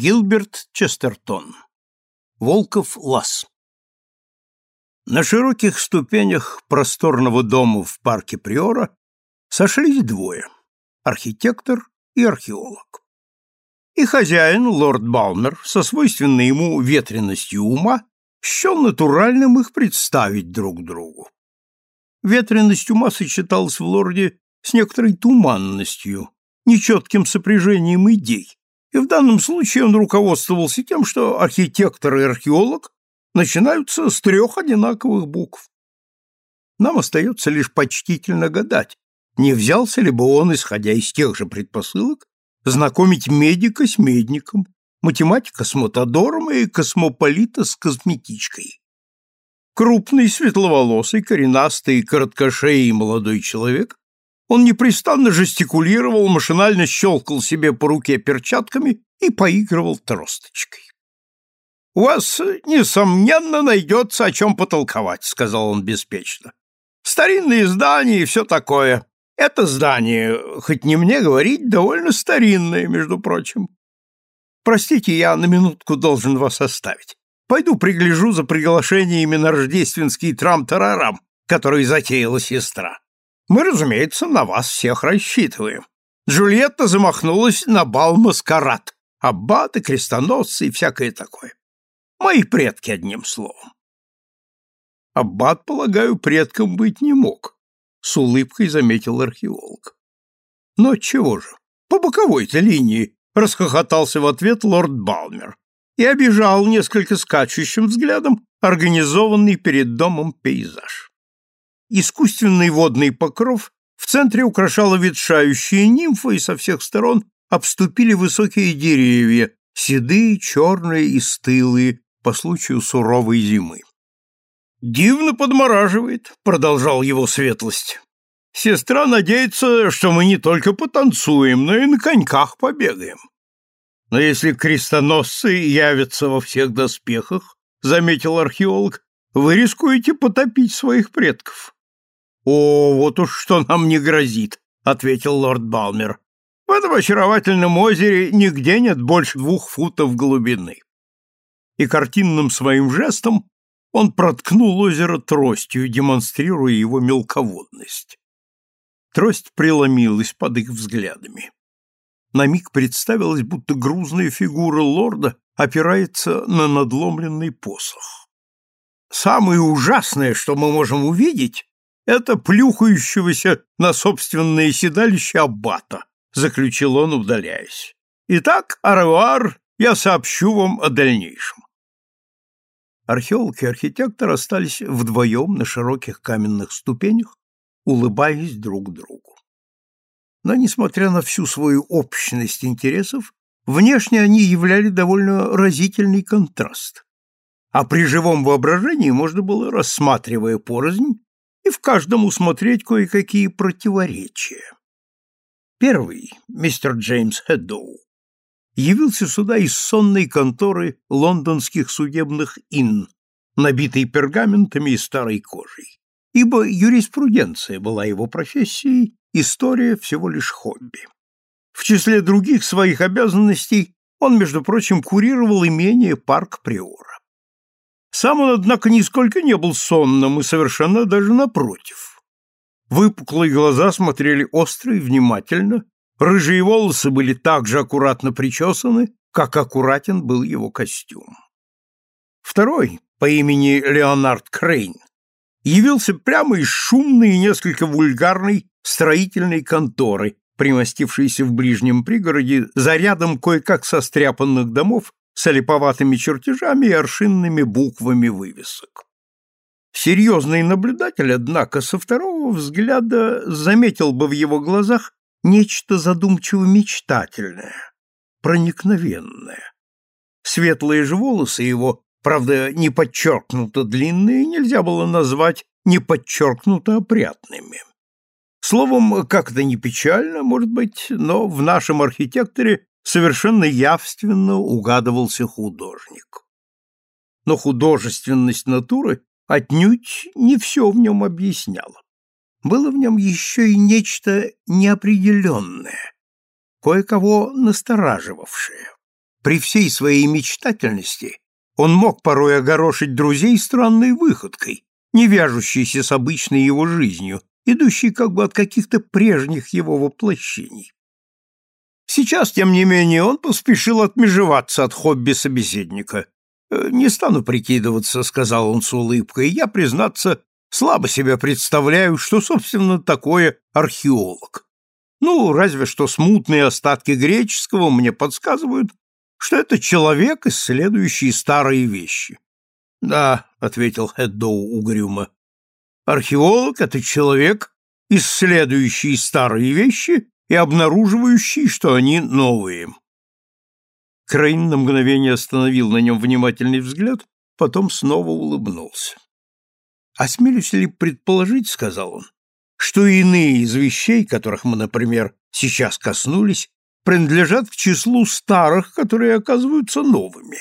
Гилберт Честертон. Волков лаз. На широких ступенях просторного дома в парке Приора сошлись двое – архитектор и археолог. И хозяин, лорд Балмер, со свойственной ему ветренностью ума, счел натуральным их представить друг другу. Ветренность ума сочеталась в лорде с некоторой туманностью, нечетким сопряжением идей, и в данном случае он руководствовался тем, что архитектор и археолог начинаются с трех одинаковых букв. Нам остается лишь почтительно гадать, не взялся ли бы он, исходя из тех же предпосылок, знакомить медика с медником, математика с матадором и космополита с косметичкой. Крупный, светловолосый, коренастый, короткошеий молодой человек он непрестанно жестикулировал, машинально щелкал себе по руке перчатками и поигрывал тросточкой. — У вас, несомненно, найдется о чем потолковать, — сказал он беспечно. — Старинные здания и все такое. Это здание, хоть не мне говорить, довольно старинное, между прочим. Простите, я на минутку должен вас оставить. Пойду пригляжу за приглашениями на рождественский трам-тарарам, который затеяла сестра. Мы, разумеется, на вас всех рассчитываем. Джульетта замахнулась на бал маскарад, аббаты, крестоносцы и всякое такое. Мои предки, одним словом. Аббат, полагаю, предком быть не мог, — с улыбкой заметил археолог. Но чего же, по боковой-то линии, — расхохотался в ответ лорд Балмер и обижал несколько скачущим взглядом организованный перед домом пейзаж. Искусственный водный покров в центре украшала ветшающая нимфа, и со всех сторон обступили высокие деревья, седые, черные и стылые, по случаю суровой зимы. «Дивно подмораживает», — продолжал его светлость. «Сестра надеется, что мы не только потанцуем, но и на коньках побегаем. Но если крестоносцы явятся во всех доспехах, — заметил археолог, — вы рискуете потопить своих предков. «О, вот уж что нам не грозит», — ответил лорд Балмер. «В этом очаровательном озере нигде нет больше двух футов глубины». И картинным своим жестом он проткнул озеро тростью, демонстрируя его мелководность. Трость преломилась под их взглядами. На миг представилось, будто грузная фигура лорда опирается на надломленный посох. Самое ужасное, что мы можем увидеть, это плюхающегося на собственное седалище аббата, заключил он, удаляясь. Итак, аревуар, я сообщу вам о дальнейшем. Археолог и архитектор остались вдвоем на широких каменных ступенях, улыбаясь друг другу. Но, несмотря на всю свою общность интересов, внешне они являли довольно разительный контраст. А при живом воображении можно было, рассматривая порознь, и в каждом усмотреть кое-какие противоречия. Первый, мистер Джеймс Хэддоу, явился сюда из сонной конторы лондонских судебных ин, набитой пергаментами и старой кожей, ибо юриспруденция была его профессией, история всего лишь хобби. В числе других своих обязанностей он, между прочим, курировал имение Парк Приора. Сам он, однако, нисколько не был сонным и совершенно даже напротив. Выпуклые глаза смотрели остро и внимательно, рыжие волосы были так же аккуратно причесаны, как аккуратен был его костюм. Второй, по имени Леонард Крейн, явился прямо из шумной и несколько вульгарной строительной конторы, примостившейся в ближнем пригороде за рядом кое-как состряпанных домов с олиповатыми чертежами и аршинными буквами вывесок. Серьезный наблюдатель, однако, со второго взгляда заметил бы в его глазах нечто задумчиво-мечтательное, проникновенное. Светлые же волосы его, правда, не подчеркнуто длинные, нельзя было назвать не подчеркнуто опрятными. Словом, как-то не печально, может быть, но в нашем архитекторе совершенно явственно угадывался художник. Но художественность натуры отнюдь не все в нем объясняла. Было в нем еще и нечто неопределенное, кое-кого настораживавшее. При всей своей мечтательности он мог порой огорошить друзей странной выходкой, не вяжущейся с обычной его жизнью, идущей как бы от каких-то прежних его воплощений. Сейчас, тем не менее, он поспешил отмежеваться от хобби собеседника. «Э, «Не стану прикидываться», — сказал он с улыбкой, — «я, признаться, слабо себя представляю, что, собственно, такое археолог. Ну, разве что смутные остатки греческого мне подсказывают, что это человек, исследующий старые вещи. — Да, — ответил Хэддоу угрюмо, — археолог — это человек, исследующий старые вещи и обнаруживающий, что они новые. Крейн на мгновение остановил на нем внимательный взгляд, потом снова улыбнулся. «Осмелюсь ли предположить, — сказал он, что иные из вещей, которых мы, например, сейчас коснулись, принадлежат к числу старых, которые оказываются новыми.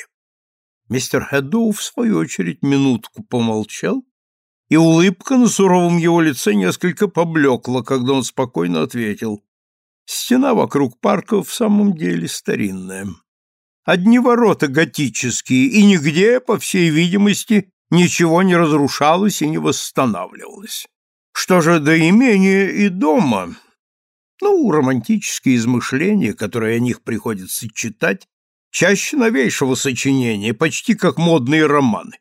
Мистер Хэддоу, в свою очередь, минутку помолчал, и улыбка на суровом его лице несколько поблекла, когда он спокойно ответил. Стена вокруг парка в самом деле старинная. Одни ворота готические, и нигде, по всей видимости, ничего не разрушалось и не восстанавливалось. Что же до имения и дома? Ну, романтические измышления, которые о них приходится читать, чаще новейшего сочинения, почти как модные романы.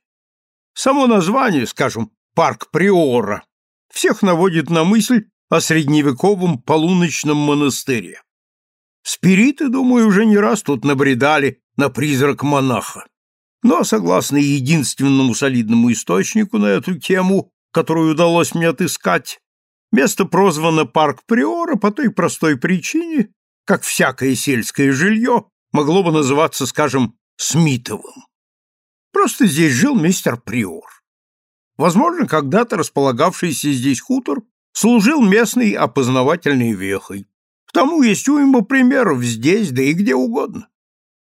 Само название, скажем, «Парк Приора», всех наводит на мысль о средневековом полуночном монастыре. Спириты, думаю, уже не раз тут набредали на призрак монаха. Но, согласно единственному солидному источнику на эту тему, которую удалось мне отыскать, место прозвано Парк Приора по той простой причине, как всякое сельское жилье могло бы называться, скажем, Смитовым. Просто здесь жил мистер Приор. Возможно, когда-то располагавшийся здесь хутор служил местной опознавательной вехой. К тому есть уйма примеров здесь, да и где угодно.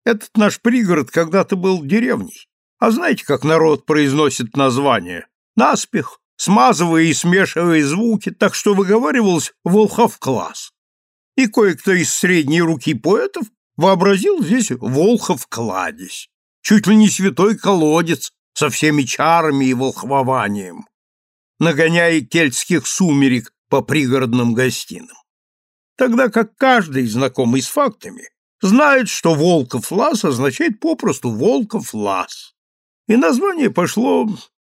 Этот наш пригород когда-то был деревней. А знаете, как народ произносит название? Наспех, смазывая и смешивая звуки, так что выговаривалось «Волхов-класс». И кое-кто из средней руки поэтов вообразил здесь Волхов-кладезь, чуть ли не святой колодец со всеми чарами и волхвованием, нагоняя кельтских сумерек по пригородным гостиным. Тогда как каждый, знакомый с фактами, знает, что Волков-лаз означает попросту Волков-лаз. И название пошло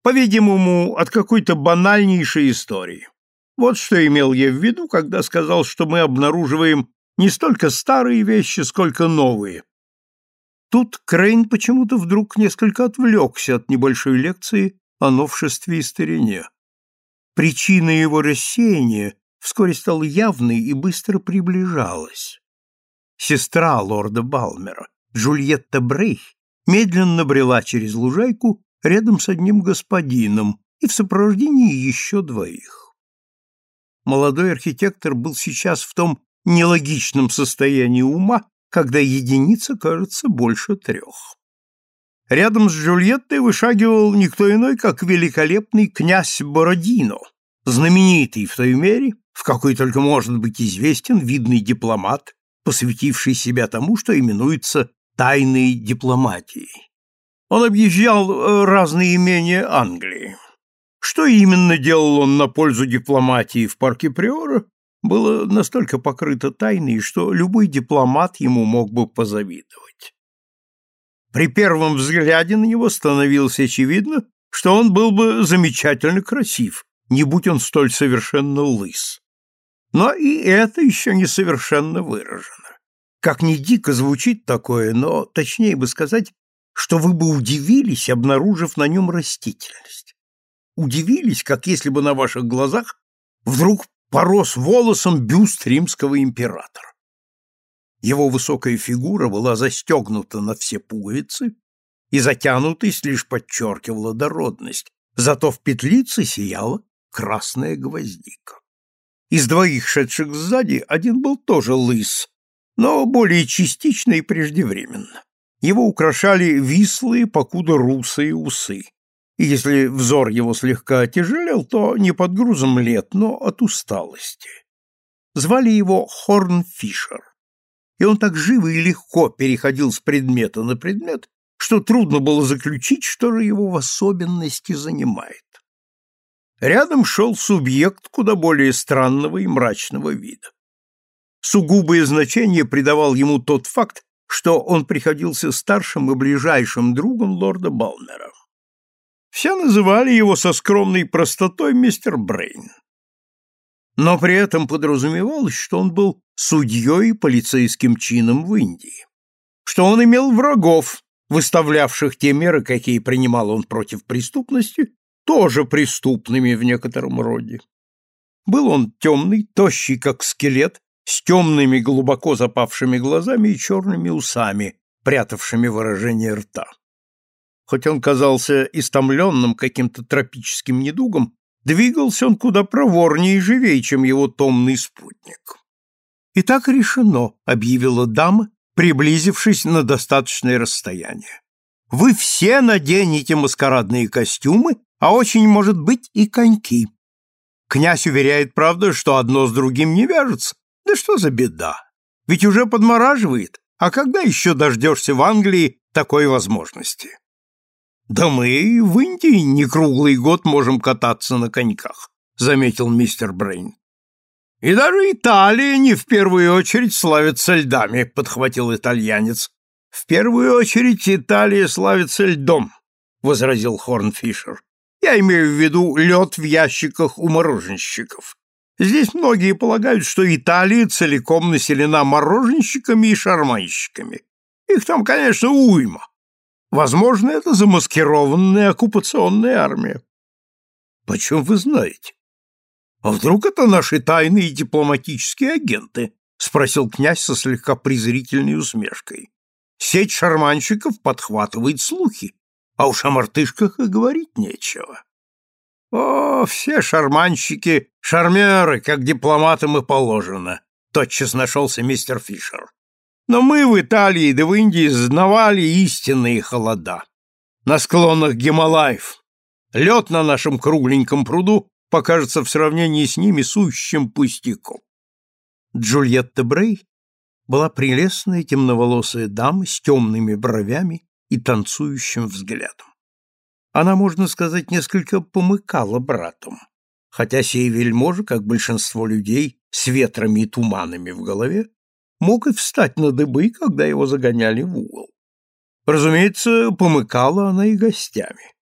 по-видимому, от какой-то банальнейшей истории. Вот что имел я в виду, когда сказал, что мы обнаруживаем не столько старые вещи, сколько новые. Тут Крейн почему-то вдруг несколько отвлекся от небольшой лекции о новшестве и старине. Причина его рассеяния вскоре стала явной и быстро приближалась. Сестра лорда Балмера, Джульетта Брейх, медленно брела через лужайку рядом с одним господином и в сопровождении еще двоих. Молодой архитектор был сейчас в том нелогичном состоянии ума, когда единица кажется больше трех. Рядом с Джульеттой вышагивал никто иной, как великолепный князь Бородино, знаменитый в той мере, в какой только может быть известен видный дипломат, посвятивший себя тому, что именуется тайной дипломатией. Он объезжал э, разные имения Англии. Что именно делал он на пользу дипломатии в парке Приора, было настолько покрыто тайной, что любой дипломат ему мог бы позавидовать. При первом взгляде на него становилось очевидно, что он был бы замечательно красив, не будь он столь совершенно лыс. Но и это еще не совершенно выражено. Как ни дико звучит такое, но точнее бы сказать, что вы бы удивились, обнаружив на нем растительность. Удивились, как если бы на ваших глазах вдруг порос волосом бюст римского императора. Его высокая фигура была застегнута на все пуговицы, и затянутость лишь подчеркивала дородность, зато в петлице сияла красная гвоздика. Из двоих шедших сзади один был тоже лыс, но более частично и преждевременно. Его украшали вислые, покуда русые усы. И если взор его слегка отяжелел, то не под грузом лет, но от усталости. Звали его Хорн Фишер. и он так живо и легко переходил с предмета на предмет, что трудно было заключить, что же его в особенности занимает. Рядом шел субъект куда более странного и мрачного вида. Сугубое значение придавал ему тот факт, что он приходился старшим и ближайшим другом лорда Балмера. Все называли его со скромной простотой мистер Брейн. Но при этом подразумевалось, что он был судьей полицейским чином в Индии, что он имел врагов, выставлявших те меры, какие принимал он против преступности, тоже преступными в некотором роде. Был он темный, тощий, как скелет, с темными глубоко запавшими глазами и черными усами, прятавшими выражение рта. Хоть он казался истомленным каким-то тропическим недугом, двигался он куда проворнее и живее, чем его томный спутник. «И так решено», — объявила дама, приблизившись на достаточное расстояние. «Вы все наденете маскарадные костюмы, а очень, может быть, и коньки. Князь уверяет, правда, что одно с другим не вяжется, да что за беда? Ведь уже подмораживает. А когда еще дождешься в Англии такой возможности? Да мы в Индии не круглый год можем кататься на коньках, заметил мистер Брейн. И даже Италия не в первую очередь славится льдами, подхватил итальянец. В первую очередь Италия славится льдом, возразил Хорнфишер. Я имею в виду лед в ящиках у мороженщиков. Здесь многие полагают, что Италия целиком населена мороженщиками и шарманщиками. Их там, конечно, уйма. Возможно, это замаскированная оккупационная армия. Почем вы знаете? А вдруг это наши тайные дипломатические агенты? Спросил князь со слегка презрительной усмешкой. Сеть шарманщиков подхватывает слухи, а уж о мартышках и говорить нечего. О, все шарманщики, шармеры, как дипломатам и положено, тотчас нашелся мистер Фишер. Но мы в Италии да в Индии знавали истинные холода. На склонах Гималаев. Лед на нашем кругленьком пруду покажется в сравнении с ними сущим пустяком. Джульетта Брей была прелестная темноволосая дама с темными бровями и танцующим взглядом она, можно сказать, несколько помыкала братом, хотя сей вельможа, как большинство людей с ветрами и туманами в голове, мог и встать на дыбы, когда его загоняли в угол. Разумеется, помыкала она и гостями.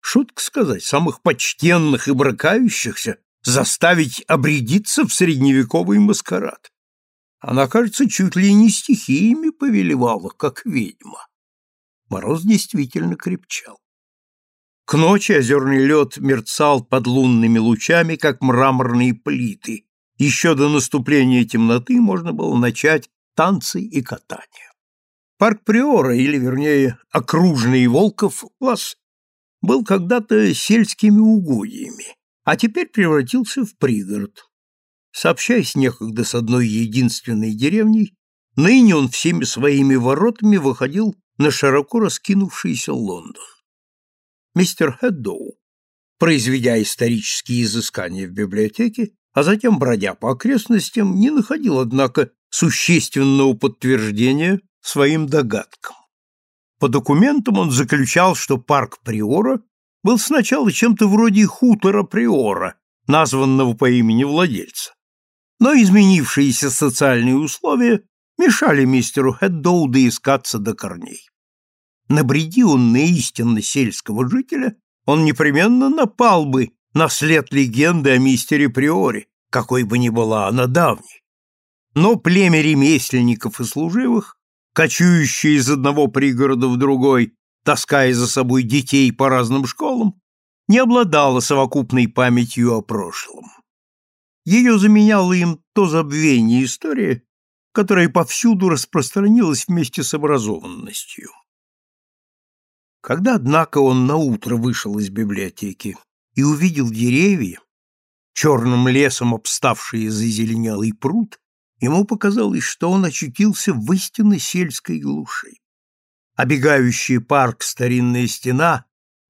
Шутка сказать, самых почтенных и бракающихся заставить обрядиться в средневековый маскарад. Она, кажется, чуть ли не стихиями повелевала, как ведьма. Мороз действительно крепчал. К ночи озерный лед мерцал под лунными лучами, как мраморные плиты. Еще до наступления темноты можно было начать танцы и катание. Парк Приора, или, вернее, окружный Волков класс, был когда-то сельскими угодьями, а теперь превратился в пригород. Сообщаясь некогда с одной единственной деревней, ныне он всеми своими воротами выходил на широко раскинувшийся Лондон мистер Хэддоу, произведя исторические изыскания в библиотеке, а затем, бродя по окрестностям, не находил, однако, существенного подтверждения своим догадкам. По документам он заключал, что парк Приора был сначала чем-то вроде хутора Приора, названного по имени владельца. Но изменившиеся социальные условия мешали мистеру Хэддоу доискаться до корней. Набреди он на истинно сельского жителя, он непременно напал бы на след легенды о мистере Приоре, какой бы ни была она давней. Но племя ремесленников и служивых, кочующие из одного пригорода в другой, таская за собой детей по разным школам, не обладало совокупной памятью о прошлом. Ее заменяло им то забвение истории, которая повсюду распространилась вместе с образованностью. Когда, однако, он наутро вышел из библиотеки и увидел деревья, черным лесом обставшие зазеленелый пруд, ему показалось, что он очутился в истинно сельской глуши. Обегающий парк старинная стена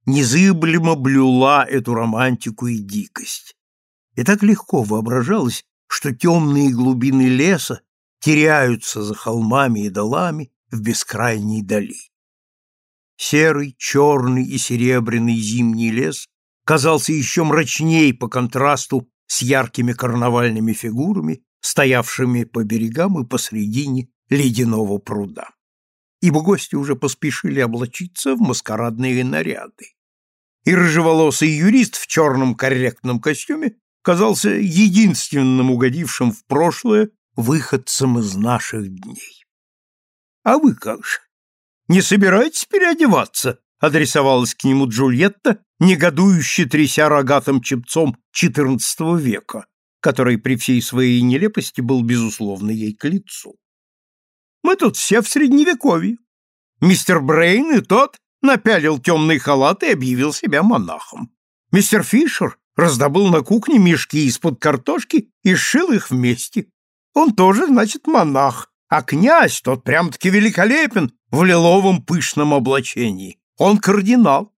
незыблемо блюла эту романтику и дикость. И так легко воображалось, что темные глубины леса теряются за холмами и долами в бескрайней дали. Серый, черный и серебряный зимний лес казался еще мрачней по контрасту с яркими карнавальными фигурами, стоявшими по берегам и посредине ледяного пруда. Ибо гости уже поспешили облачиться в маскарадные наряды. И рыжеволосый юрист в черном корректном костюме казался единственным угодившим в прошлое выходцем из наших дней. — А вы как же? Не собираетесь переодеваться? — адресовалась к нему Джульетта, негодующе тряся рогатым чепцом XIV века, который при всей своей нелепости был, безусловно, ей к лицу. «Мы тут все в Средневековье. Мистер Брейн и тот напялил темный халат и объявил себя монахом. Мистер Фишер раздобыл на кухне мешки из-под картошки и сшил их вместе. Он тоже, значит, монах, а князь тот прям-таки великолепен в лиловом пышном облачении. Он кардинал.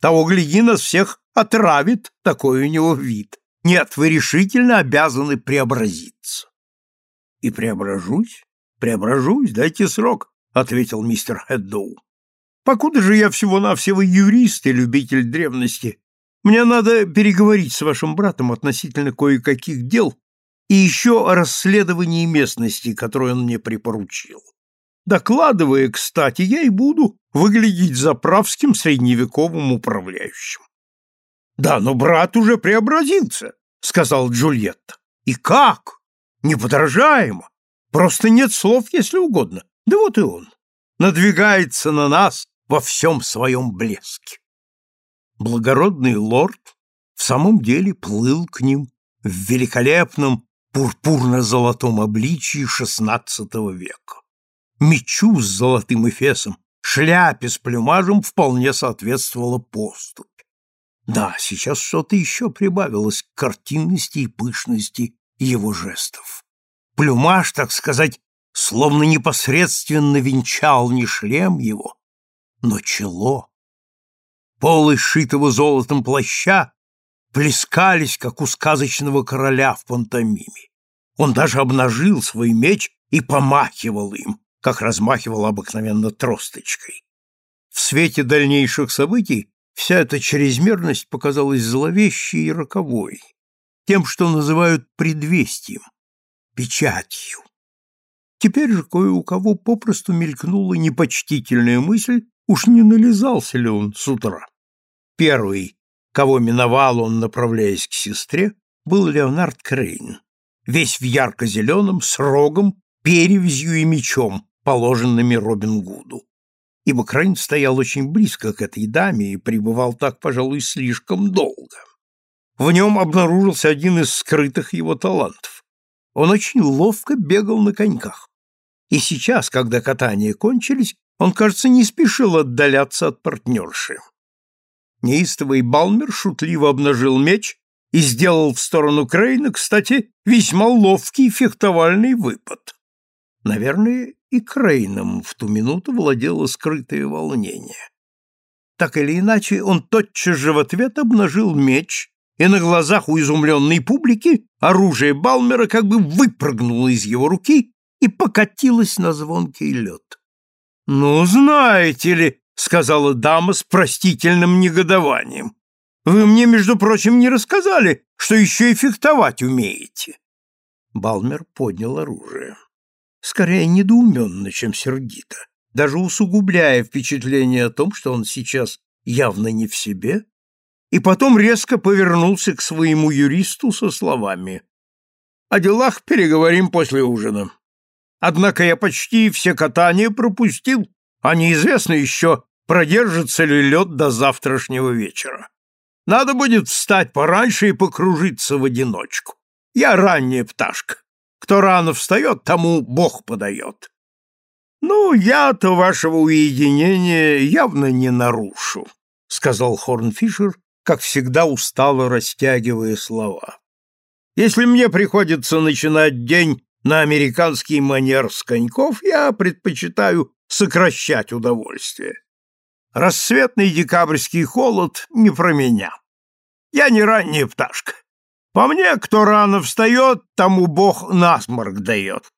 Того, гляди, нас всех отравит, такой у него вид. Нет, вы решительно обязаны преобразиться. — И преображусь? Преображусь, дайте срок, — ответил мистер Хэддоу. — Покуда же я всего-навсего юрист и любитель древности, мне надо переговорить с вашим братом относительно кое-каких дел и еще о расследовании местности, которую он мне припоручил. Докладывая, кстати, я и буду выглядеть заправским средневековым управляющим. Да, но брат уже преобразился, сказал Джульетта. И как? Неподражаемо. Просто нет слов, если угодно. Да вот и он. Надвигается на нас во всем своем блеске. Благородный лорд в самом деле плыл к ним в великолепном пурпурно-золотом обличии XVI века. Мечу с золотым эфесом, шляпе с плюмажем вполне соответствовала поступь. Да, сейчас что-то еще прибавилось к картинности и пышности его жестов. Плюмаж, так сказать, словно непосредственно венчал не шлем его, но чело. Полы сшитого золотом плаща плескались, как у сказочного короля в пантомиме. Он даже обнажил свой меч и помахивал им, как размахивал обыкновенно тросточкой. В свете дальнейших событий вся эта чрезмерность показалась зловещей и роковой, тем, что называют предвестием, печатью. Теперь же кое у кого попросту мелькнула непочтительная мысль, уж не нализался ли он с утра. Первый, кого миновал он, направляясь к сестре, был Леонард Крейн, весь в ярко-зеленом, с рогом, перевязью и мечом, положенными Робин Гуду. Ибо Крейн стоял очень близко к этой даме и пребывал так, пожалуй, слишком долго. В нем обнаружился один из скрытых его талантов. Он очень ловко бегал на коньках. И сейчас, когда катания кончились, он, кажется, не спешил отдаляться от партнерши. Неистовый Балмер шутливо обнажил меч и сделал в сторону Крейна, кстати, весьма ловкий фехтовальный выпад. Наверное, и Крейном в ту минуту владело скрытое волнение. Так или иначе, он тотчас же в ответ обнажил меч, и на глазах у изумленной публики оружие Балмера как бы выпрыгнуло из его руки и покатилось на звонкий лед. «Ну, знаете ли», — сказала дама с простительным негодованием, вы мне, между прочим, не рассказали, что еще и фехтовать умеете. Балмер поднял оружие. Скорее недоуменно, чем сердито, даже усугубляя впечатление о том, что он сейчас явно не в себе, и потом резко повернулся к своему юристу со словами «О делах переговорим после ужина. Однако я почти все катания пропустил, а неизвестно еще, продержится ли лед до завтрашнего вечера. Надо будет встать пораньше и покружиться в одиночку. Я ранняя пташка. Кто рано встает, тому Бог подает. Ну, я-то вашего уединения явно не нарушу, сказал Хорнфишер, как всегда устало растягивая слова. Если мне приходится начинать день на американский манер с коньков, я предпочитаю сокращать удовольствие. Рассветный декабрьский холод не про меня. Я не ранняя пташка. По мне, кто рано встает, тому Бог насморк дает.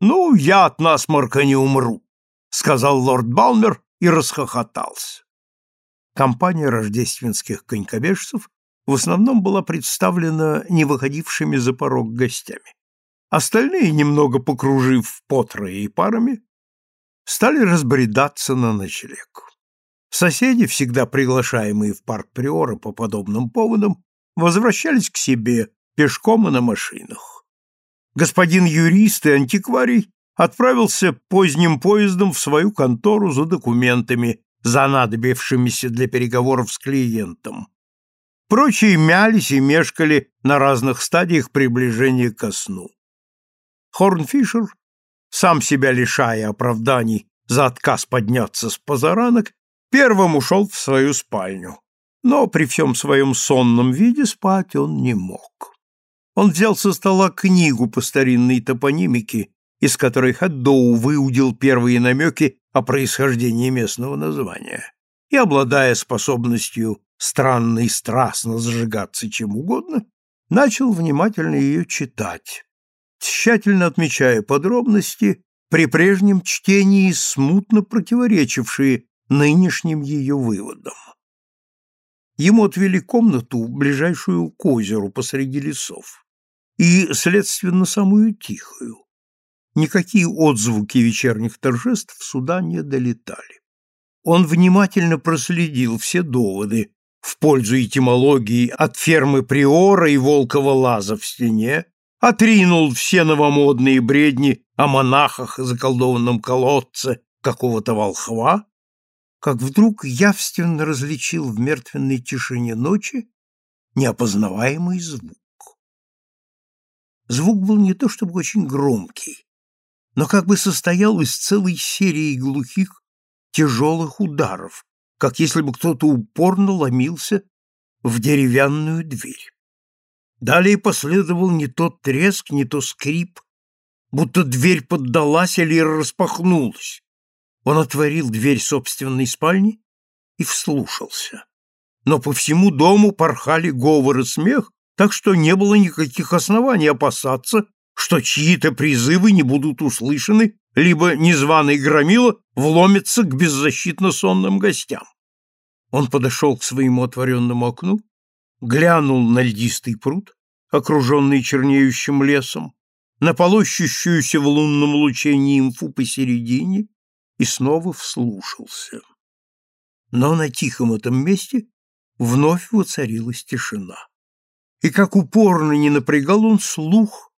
«Ну, я от насморка не умру», — сказал лорд Балмер и расхохотался. Компания рождественских конькобежцев в основном была представлена не выходившими за порог гостями. Остальные, немного покружив по трое и парами, стали разбредаться на ночлег. Соседи, всегда приглашаемые в парк Приора по подобным поводам, возвращались к себе пешком и на машинах. Господин юрист и антикварий отправился поздним поездом в свою контору за документами, занадобившимися для переговоров с клиентом. Прочие мялись и мешкали на разных стадиях приближения ко сну. Хорнфишер, сам себя лишая оправданий за отказ подняться с позаранок, первым ушел в свою спальню. Но при всем своем сонном виде спать он не мог. Он взял со стола книгу по старинной топонимике, из которой Хаддоу выудил первые намеки о происхождении местного названия, и, обладая способностью странно и страстно зажигаться чем угодно, начал внимательно ее читать, тщательно отмечая подробности, при прежнем чтении смутно противоречившие нынешним ее выводам. Ему отвели комнату, ближайшую к озеру посреди лесов, и, следственно, самую тихую. Никакие отзвуки вечерних торжеств сюда не долетали. Он внимательно проследил все доводы, в пользу этимологии от фермы Приора и Волкова Лаза в стене, отринул все новомодные бредни о монахах и заколдованном колодце какого-то волхва, как вдруг явственно различил в мертвенной тишине ночи неопознаваемый звук. Звук был не то чтобы очень громкий, но как бы состоял из целой серии глухих, тяжелых ударов, как если бы кто-то упорно ломился в деревянную дверь. Далее последовал не то треск, не то скрип, будто дверь поддалась или распахнулась. Он отворил дверь собственной спальни и вслушался. Но по всему дому порхали говор и смех, так что не было никаких оснований опасаться, что чьи-то призывы не будут услышаны либо незваный громила вломится к беззащитно сонным гостям. Он подошел к своему отворенному окну, глянул на льдистый пруд, окруженный чернеющим лесом, на полощущуюся в лунном луче нимфу посередине и снова вслушался. Но на тихом этом месте вновь воцарилась тишина. И как упорно не напрягал он слух,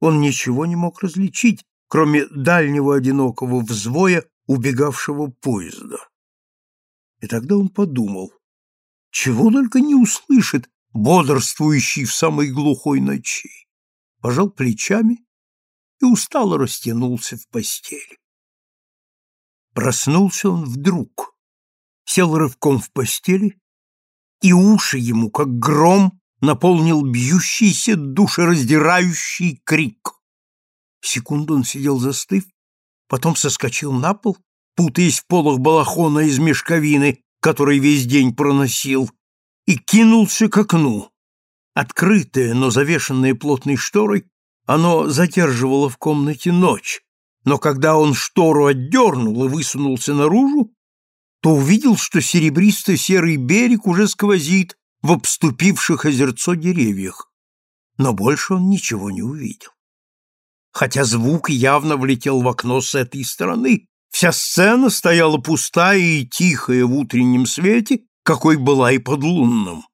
он ничего не мог различить, кроме дальнего одинокого взвоя убегавшего поезда. И тогда он подумал, чего только не услышит бодрствующий в самой глухой ночи. Пожал плечами и устало растянулся в постели. Проснулся он вдруг, сел рывком в постели, и уши ему, как гром, наполнил бьющийся, душераздирающий крик. Секунду он сидел застыв, потом соскочил на пол, путаясь в полах балахона из мешковины, который весь день проносил, и кинулся к окну. Открытое, но завешенное плотной шторой, оно задерживало в комнате ночь, но когда он штору отдернул и высунулся наружу, то увидел, что серебристо-серый берег уже сквозит в обступивших озерцо деревьях, но больше он ничего не увидел. Хотя звук явно влетел в окно с этой стороны, вся сцена стояла пустая и тихая в утреннем свете, какой была и под лунным.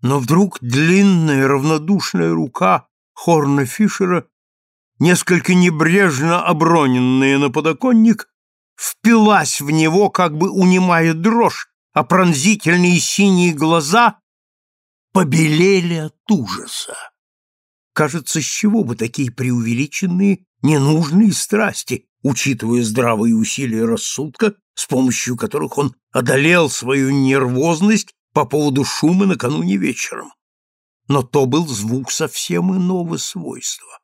Но вдруг длинная равнодушная рука Хорна Фишера, несколько небрежно оброненная на подоконник, впилась в него, как бы унимая дрожь, а пронзительные синие глаза побелели от ужаса. Кажется, с чего бы такие преувеличенные, ненужные страсти, учитывая здравые усилия рассудка, с помощью которых он одолел свою нервозность по поводу шума накануне вечером. Но то был звук совсем иного свойства.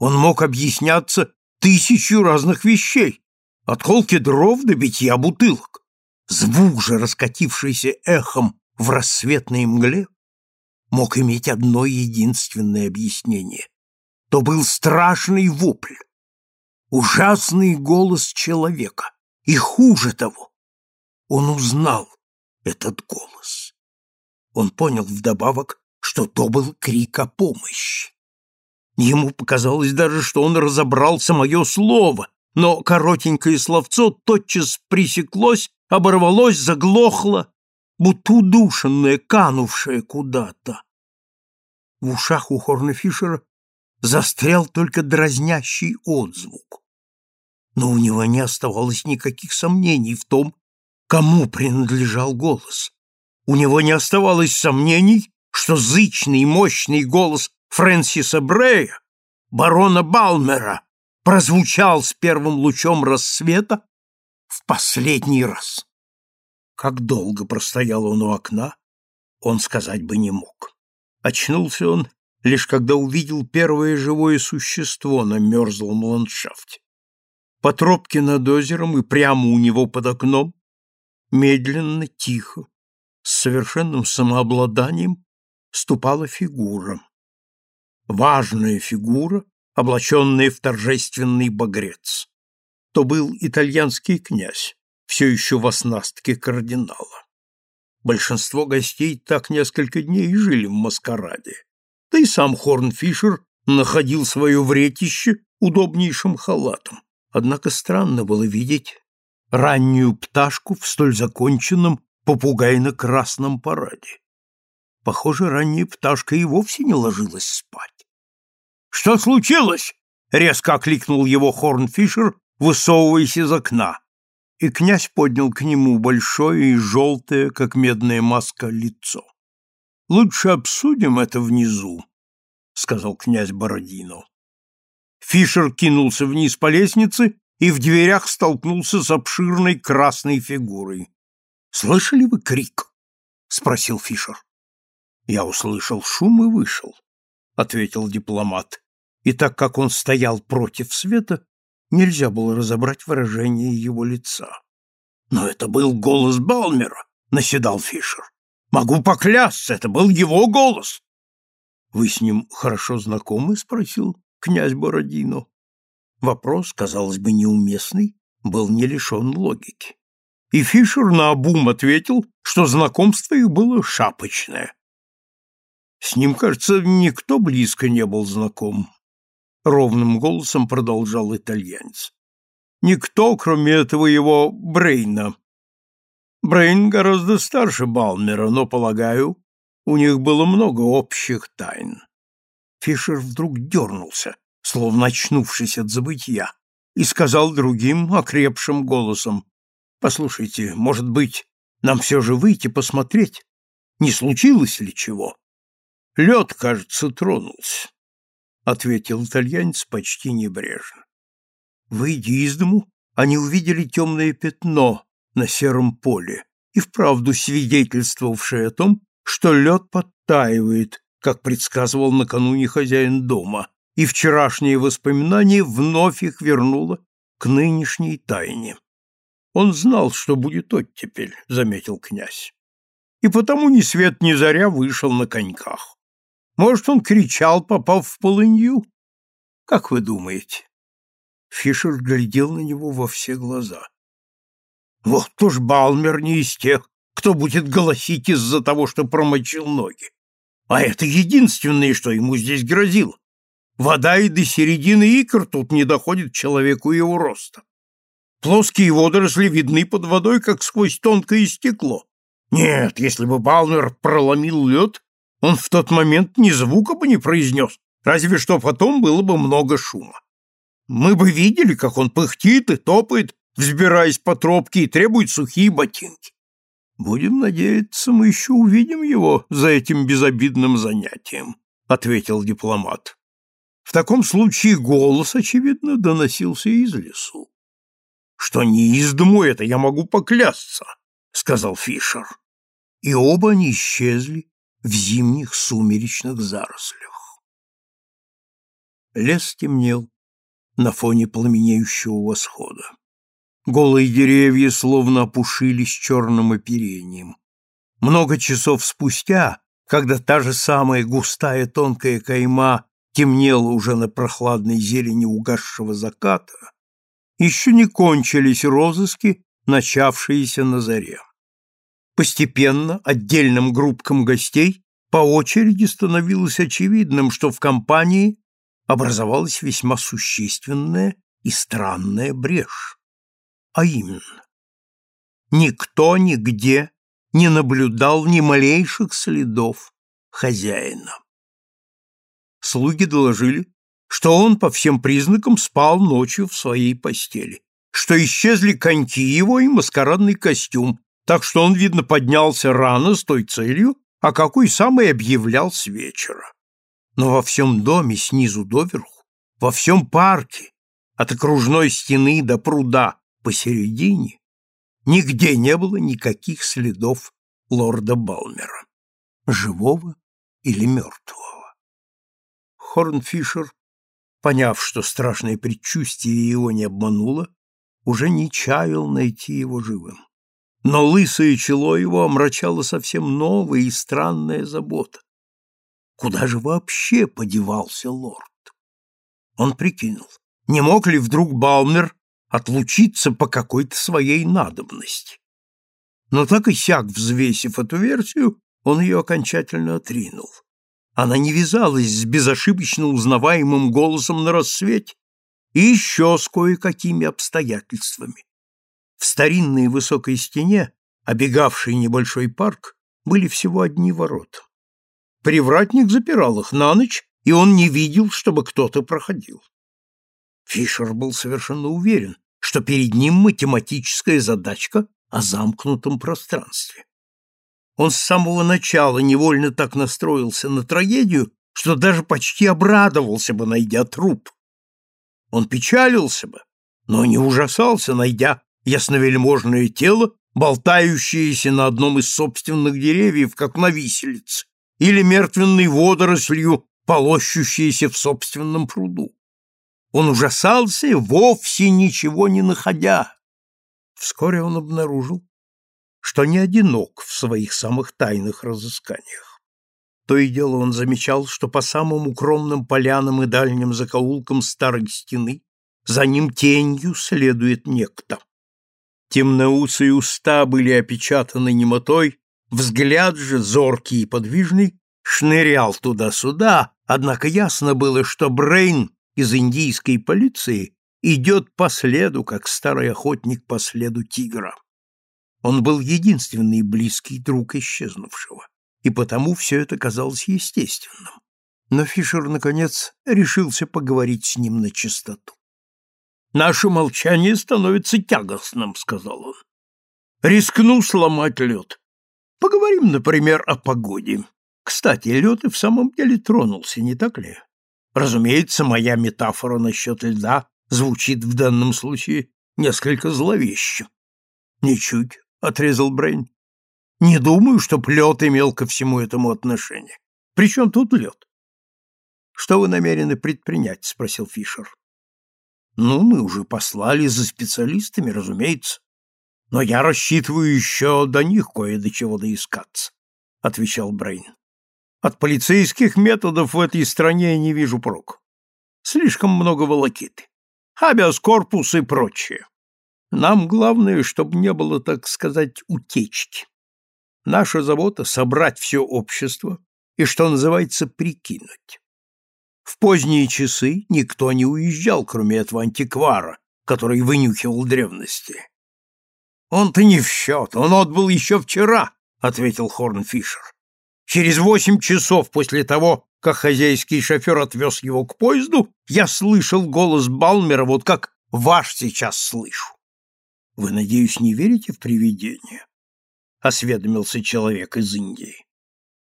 Он мог объясняться тысячу разных вещей, от холки дров до битья бутылок. Звук же, раскатившийся эхом в рассветной мгле, мог иметь одно единственное объяснение. То был страшный вопль. ужасный голос человека. И хуже того, он узнал этот голос. Он понял вдобавок, что то был крик о помощи. Ему показалось даже, что он разобрал самое слово, но коротенькое словцо тотчас пресеклось, оборвалось, заглохло, будто удушенное, канувшее куда-то. В ушах у Хорна Фишера застрял только дразнящий отзвук. Но у него не оставалось никаких сомнений в том, кому принадлежал голос. У него не оставалось сомнений, что зычный мощный голос Фрэнсиса Брея, барона Балмера, прозвучал с первым лучом рассвета в последний раз. Как долго простоял он у окна, он сказать бы не мог. Очнулся он, лишь когда увидел первое живое существо на мерзлом ландшафте. По тропке над озером и прямо у него под окном, медленно, тихо, с совершенным самообладанием, ступала фигура. Важная фигура, облаченная в торжественный багрец. То был итальянский князь, все еще в оснастке кардинала. Большинство гостей так несколько дней жили в маскараде. Да и сам Хорнфишер находил свое вретище удобнейшим халатом. Однако странно было видеть раннюю пташку в столь законченном попугайно-красном параде. Похоже, ранняя пташка и вовсе не ложилась спать. «Что случилось?» — резко окликнул его Хорнфишер, высовываясь из окна и князь поднял к нему большое и желтое, как медная маска, лицо. «Лучше обсудим это внизу», — сказал князь Бородино. Фишер кинулся вниз по лестнице и в дверях столкнулся с обширной красной фигурой. «Слышали вы крик?» — спросил Фишер. «Я услышал шум и вышел», — ответил дипломат. И так как он стоял против света, Нельзя было разобрать выражение его лица. «Но это был голос Балмера», — наседал Фишер. «Могу поклясться, это был его голос». «Вы с ним хорошо знакомы?» — спросил князь Бородино. Вопрос, казалось бы, неуместный, был не лишен логики. И Фишер наобум ответил, что знакомство их было шапочное. С ним, кажется, никто близко не был знаком, — ровным голосом продолжал итальянец. «Никто, кроме этого его Брейна. Брейн гораздо старше Балмера, но, полагаю, у них было много общих тайн». Фишер вдруг дернулся, словно очнувшись от забытья, и сказал другим, окрепшим голосом, «Послушайте, может быть, нам все же выйти посмотреть, не случилось ли чего? Лед, кажется, тронулся. — ответил итальянец почти небрежно. Выйдя из дому, они увидели темное пятно на сером поле и вправду свидетельствовавшее о том, что лед подтаивает, как предсказывал накануне хозяин дома, и вчерашнее воспоминание вновь их вернуло к нынешней тайне. Он знал, что будет оттепель, — заметил князь, и потому ни свет ни заря вышел на коньках. Может, он кричал, попав в полынью? Как вы думаете? Фишер глядел на него во все глаза. Вот уж Балмер не из тех, кто будет голосить из-за того, что промочил ноги. А это единственное, что ему здесь грозило. Вода и до середины икр тут не доходит человеку его роста. Плоские водоросли видны под водой, как сквозь тонкое стекло. Нет, если бы Балмер проломил лед, он в тот момент ни звука бы не произнес, разве что потом было бы много шума. Мы бы видели, как он пыхтит и топает, взбираясь по тропке и требует сухие ботинки. Будем надеяться, мы еще увидим его за этим безобидным занятием, ответил дипломат. В таком случае голос, очевидно, доносился из лесу. Что не из дому это я могу поклясться, сказал Фишер. И оба они исчезли, в зимних сумеречных зарослях. Лес темнел на фоне пламенеющего восхода. Голые деревья словно опушились черным оперением. Много часов спустя, когда та же самая густая тонкая кайма темнела уже на прохладной зелени угасшего заката, еще не кончились розыски, начавшиеся на заре. Постепенно отдельным группкам гостей по очереди становилось очевидным, что в компании образовалась весьма существенная и странная брешь. А именно, никто нигде не наблюдал ни малейших следов хозяина. Слуги доложили, что он по всем признакам спал ночью в своей постели, что исчезли коньки его и маскарадный костюм, так что он, видно, поднялся рано с той целью, о какой сам и объявлял с вечера. Но во всем доме, снизу доверху, во всем парке, от окружной стены до пруда посередине, нигде не было никаких следов лорда Балмера, живого или мертвого. Хорнфишер поняв, что страшное предчувствие его не обмануло, уже не чаял найти его живым. Но лысое чело его омрачало совсем новая и странная забота. Куда же вообще подевался лорд? Он прикинул, не мог ли вдруг Балмер отлучиться по какой-то своей надобности. Но так и сяк, взвесив эту версию, он ее окончательно отринул. Она не вязалась с безошибочно узнаваемым голосом на рассвете и еще с кое-какими обстоятельствами. В старинной высокой стене, обегавшей небольшой парк, были всего одни ворота. Привратник запирал их на ночь, и он не видел, чтобы кто-то проходил. Фишер был совершенно уверен, что перед ним математическая задачка о замкнутом пространстве. Он с самого начала невольно так настроился на трагедию, что даже почти обрадовался бы, найдя труп. Он печалился бы, но не ужасался, найдя ясновельможное тело, болтающееся на одном из собственных деревьев, как на виселице, или мертвенной водорослью, полощущейся в собственном пруду. Он ужасался, вовсе ничего не находя. Вскоре он обнаружил, что не одинок в своих самых тайных разысканиях. То и дело он замечал, что по самым укромным полянам и дальним закоулкам старой стены за ним тенью следует некто. Темноусые уста были опечатаны немотой, взгляд же, зоркий и подвижный, шнырял туда-сюда, однако ясно было, что Брейн из индийской полиции идет по следу, как старый охотник по следу тигра. Он был единственный близкий друг исчезнувшего, и потому все это казалось естественным. Но Фишер, наконец, решился поговорить с ним на чистоту. «Наше молчание становится тягостным», — сказал он. «Рискну сломать лед. Поговорим, например, о погоде. Кстати, лед и в самом деле тронулся, не так ли? Разумеется, моя метафора насчет льда звучит в данном случае несколько зловеще. Ничуть. — отрезал Брейн. «Не думаю, чтоб лед имел ко всему этому отношение. Причем тут лед?» «Что вы намерены предпринять?» — спросил Фишер. «Ну, мы уже послали за специалистами, разумеется. Но я рассчитываю еще до них кое до чего доискаться», — отвечал Брейн. «От полицейских методов в этой стране я не вижу прок. Слишком много волокиты. Хабиас корпус и прочее. Нам главное, чтобы не было, так сказать, утечки. Наша забота — собрать все общество и, что называется, прикинуть. В поздние часы никто не уезжал, кроме этого антиквара, который вынюхивал древности. «Он-то не в счет, он отбыл еще вчера», — ответил Хорнфишер. «Через восемь часов после того, как хозяйский шофер отвез его к поезду, я слышал голос Балмера, вот как ваш сейчас слышу. Вы, надеюсь, не верите в привидения? Осведомился человек из Индии.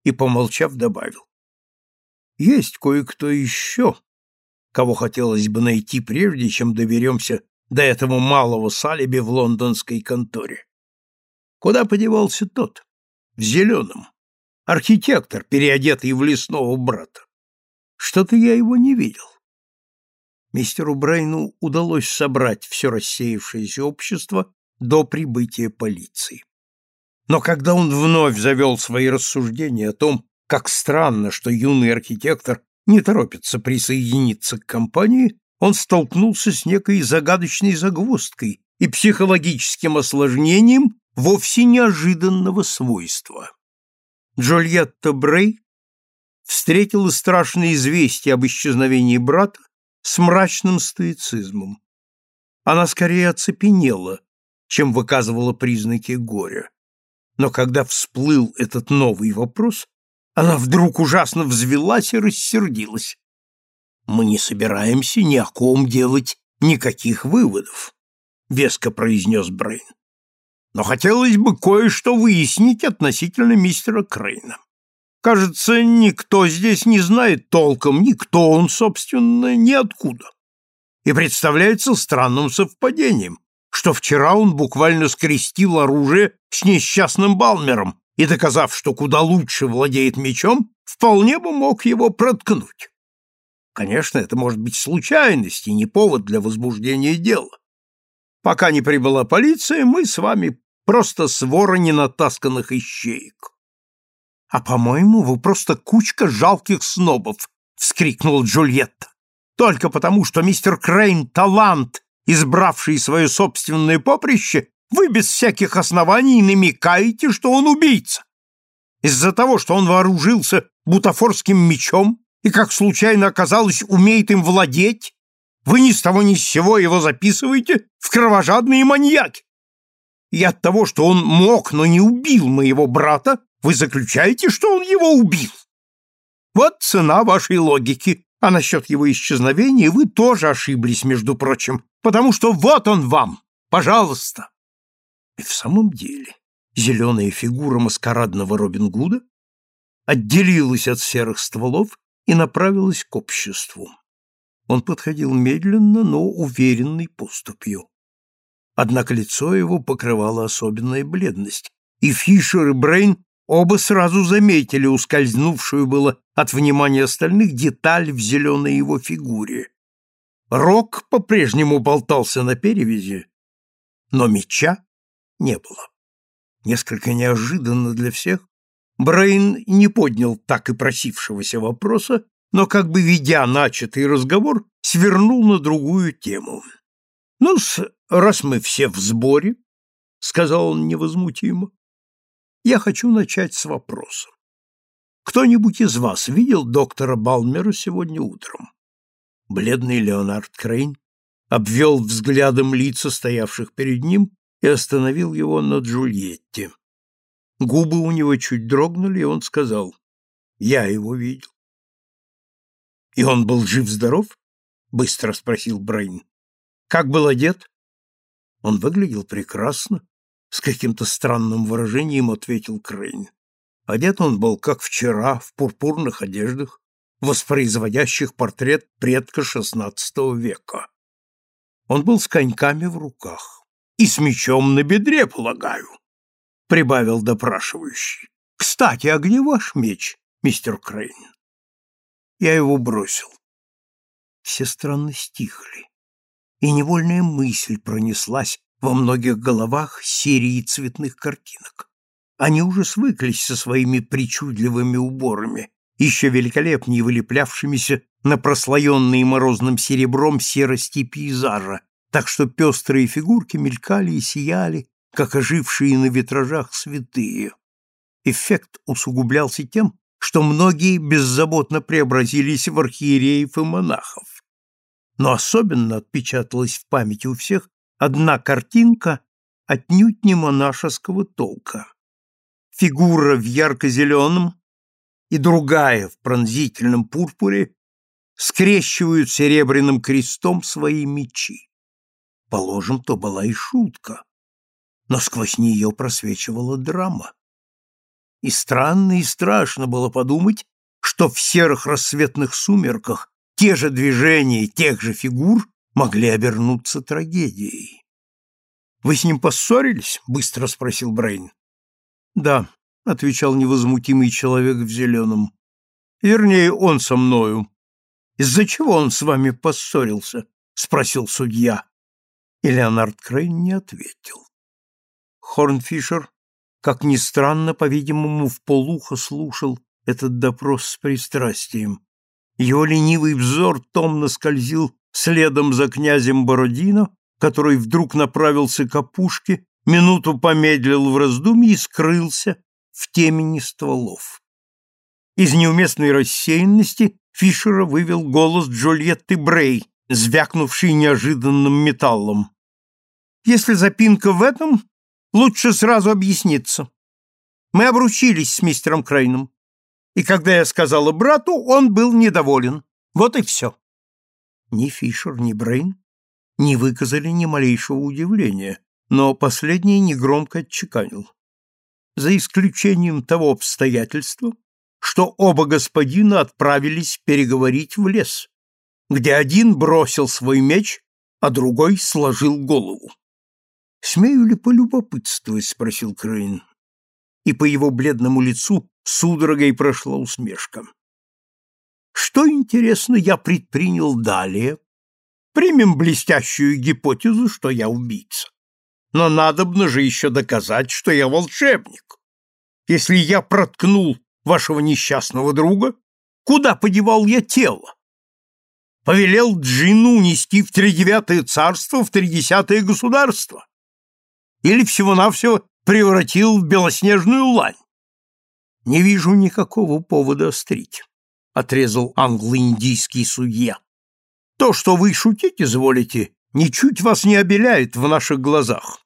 И, помолчав, добавил. Есть кое-кто еще, кого хотелось бы найти прежде, чем доберемся до этого малого салиби в лондонской конторе. Куда подевался тот? В зеленом. Архитектор, переодетый в лесного брата. Что-то я его не видел мистеру Брейну удалось собрать все рассеявшееся общество до прибытия полиции. Но когда он вновь завел свои рассуждения о том, как странно, что юный архитектор не торопится присоединиться к компании, он столкнулся с некой загадочной загвоздкой и психологическим осложнением вовсе неожиданного свойства. Джульетта Брей встретила страшное известие об исчезновении брата с мрачным стоицизмом. Она скорее оцепенела, чем выказывала признаки горя. Но когда всплыл этот новый вопрос, она вдруг ужасно взвелась и рассердилась. «Мы не собираемся ни о ком делать никаких выводов», — веско произнес Брейн. «Но хотелось бы кое-что выяснить относительно мистера Крейна. Кажется, никто здесь не знает толком, никто он, собственно, ниоткуда. И представляется странным совпадением, что вчера он буквально скрестил оружие с несчастным Балмером и, доказав, что куда лучше владеет мечом, вполне бы мог его проткнуть. Конечно, это может быть случайность и не повод для возбуждения дела. Пока не прибыла полиция, мы с вами просто свора ненатасканных ищеек. «А, по-моему, вы просто кучка жалких снобов!» — вскрикнула Джульетта. «Только потому, что мистер Крейн — талант, избравший свое собственное поприще, вы без всяких оснований намекаете, что он убийца. Из-за того, что он вооружился бутафорским мечом и, как случайно оказалось, умеет им владеть, вы ни с того ни с сего его записываете в кровожадные маньяки. И от того, что он мог, но не убил моего брата, вы заключаете, что он его убил? Вот цена вашей логики. А насчет его исчезновения вы тоже ошиблись, между прочим, потому что вот он вам, пожалуйста. И в самом деле зеленая фигура маскарадного Робин Гуда отделилась от серых стволов и направилась к обществу. Он подходил медленно, но уверенной поступью. Однако лицо его покрывала особенная бледность, и Фишер и Брейн Оба сразу заметили ускользнувшую было от внимания остальных деталь в зеленой его фигуре. Рок по-прежнему болтался на перевязи, но меча не было. Несколько неожиданно для всех, Брейн не поднял так и просившегося вопроса, но, как бы ведя начатый разговор, свернул на другую тему. ну раз мы все в сборе, — сказал он невозмутимо, я хочу начать с вопроса. Кто-нибудь из вас видел доктора Балмера сегодня утром? Бледный Леонард Крейн обвел взглядом лица стоявших перед ним и остановил его на Джульетте. Губы у него чуть дрогнули, и он сказал, «Я его видел». «И он был жив-здоров?» — быстро спросил Брейн. «Как был одет?» «Он выглядел прекрасно, с каким-то странным выражением ответил Крейн. Одет он был, как вчера, в пурпурных одеждах, воспроизводящих портрет предка XVI века. Он был с коньками в руках. И с мечом на бедре, полагаю, — прибавил допрашивающий. Кстати, а где ваш меч, мистер Крейн? Я его бросил. Все странно стихли, и невольная мысль пронеслась во многих головах серии цветных картинок. Они уже свыклись со своими причудливыми уборами, еще великолепнее вылеплявшимися на прослоенные морозным серебром серости пейзажа, так что пестрые фигурки мелькали и сияли, как ожившие на витражах святые. Эффект усугублялся тем, что многие беззаботно преобразились в архиереев и монахов. Но особенно отпечаталось в памяти у всех одна картинка отнюдь не монашеского толка. Фигура в ярко-зеленом и другая в пронзительном пурпуре скрещивают серебряным крестом свои мечи. Положим, то была и шутка, но сквозь нее просвечивала драма. И странно и страшно было подумать, что в серых рассветных сумерках те же движения тех же фигур могли обернуться трагедией. «Вы с ним поссорились?» — быстро спросил Брейн. «Да», — отвечал невозмутимый человек в зеленом. «Вернее, он со мною». «Из-за чего он с вами поссорился?» — спросил судья. И Леонард Крейн не ответил. Хорнфишер, как ни странно, по-видимому, в полухо слушал этот допрос с пристрастием Его ленивый взор томно скользил следом за князем Бородино, который вдруг направился к опушке, минуту помедлил в раздумье и скрылся в темени стволов. Из неуместной рассеянности Фишера вывел голос Джульетты Брей, звякнувший неожиданным металлом. «Если запинка в этом, лучше сразу объясниться. Мы обручились с мистером Крейном, и когда я сказала брату, он был недоволен. Вот и все». Ни Фишер, ни Брейн не выказали ни малейшего удивления, но последний негромко отчеканил. За исключением того обстоятельства, что оба господина отправились переговорить в лес, где один бросил свой меч, а другой сложил голову. «Смею ли полюбопытствовать?» — спросил Крейн. И по его бледному лицу судорогой прошла усмешка. «Что, интересно, я предпринял далее? Примем блестящую гипотезу, что я убийца. Но надобно же еще доказать, что я волшебник. Если я проткнул вашего несчастного друга, куда подевал я тело? Повелел Джину унести в тридевятое царство, в тридесятое государство? Или всего-навсего превратил в белоснежную лань? Не вижу никакого повода острить, — отрезал англо-индийский судья. То, что вы шутить изволите, ничуть вас не обеляет в наших глазах.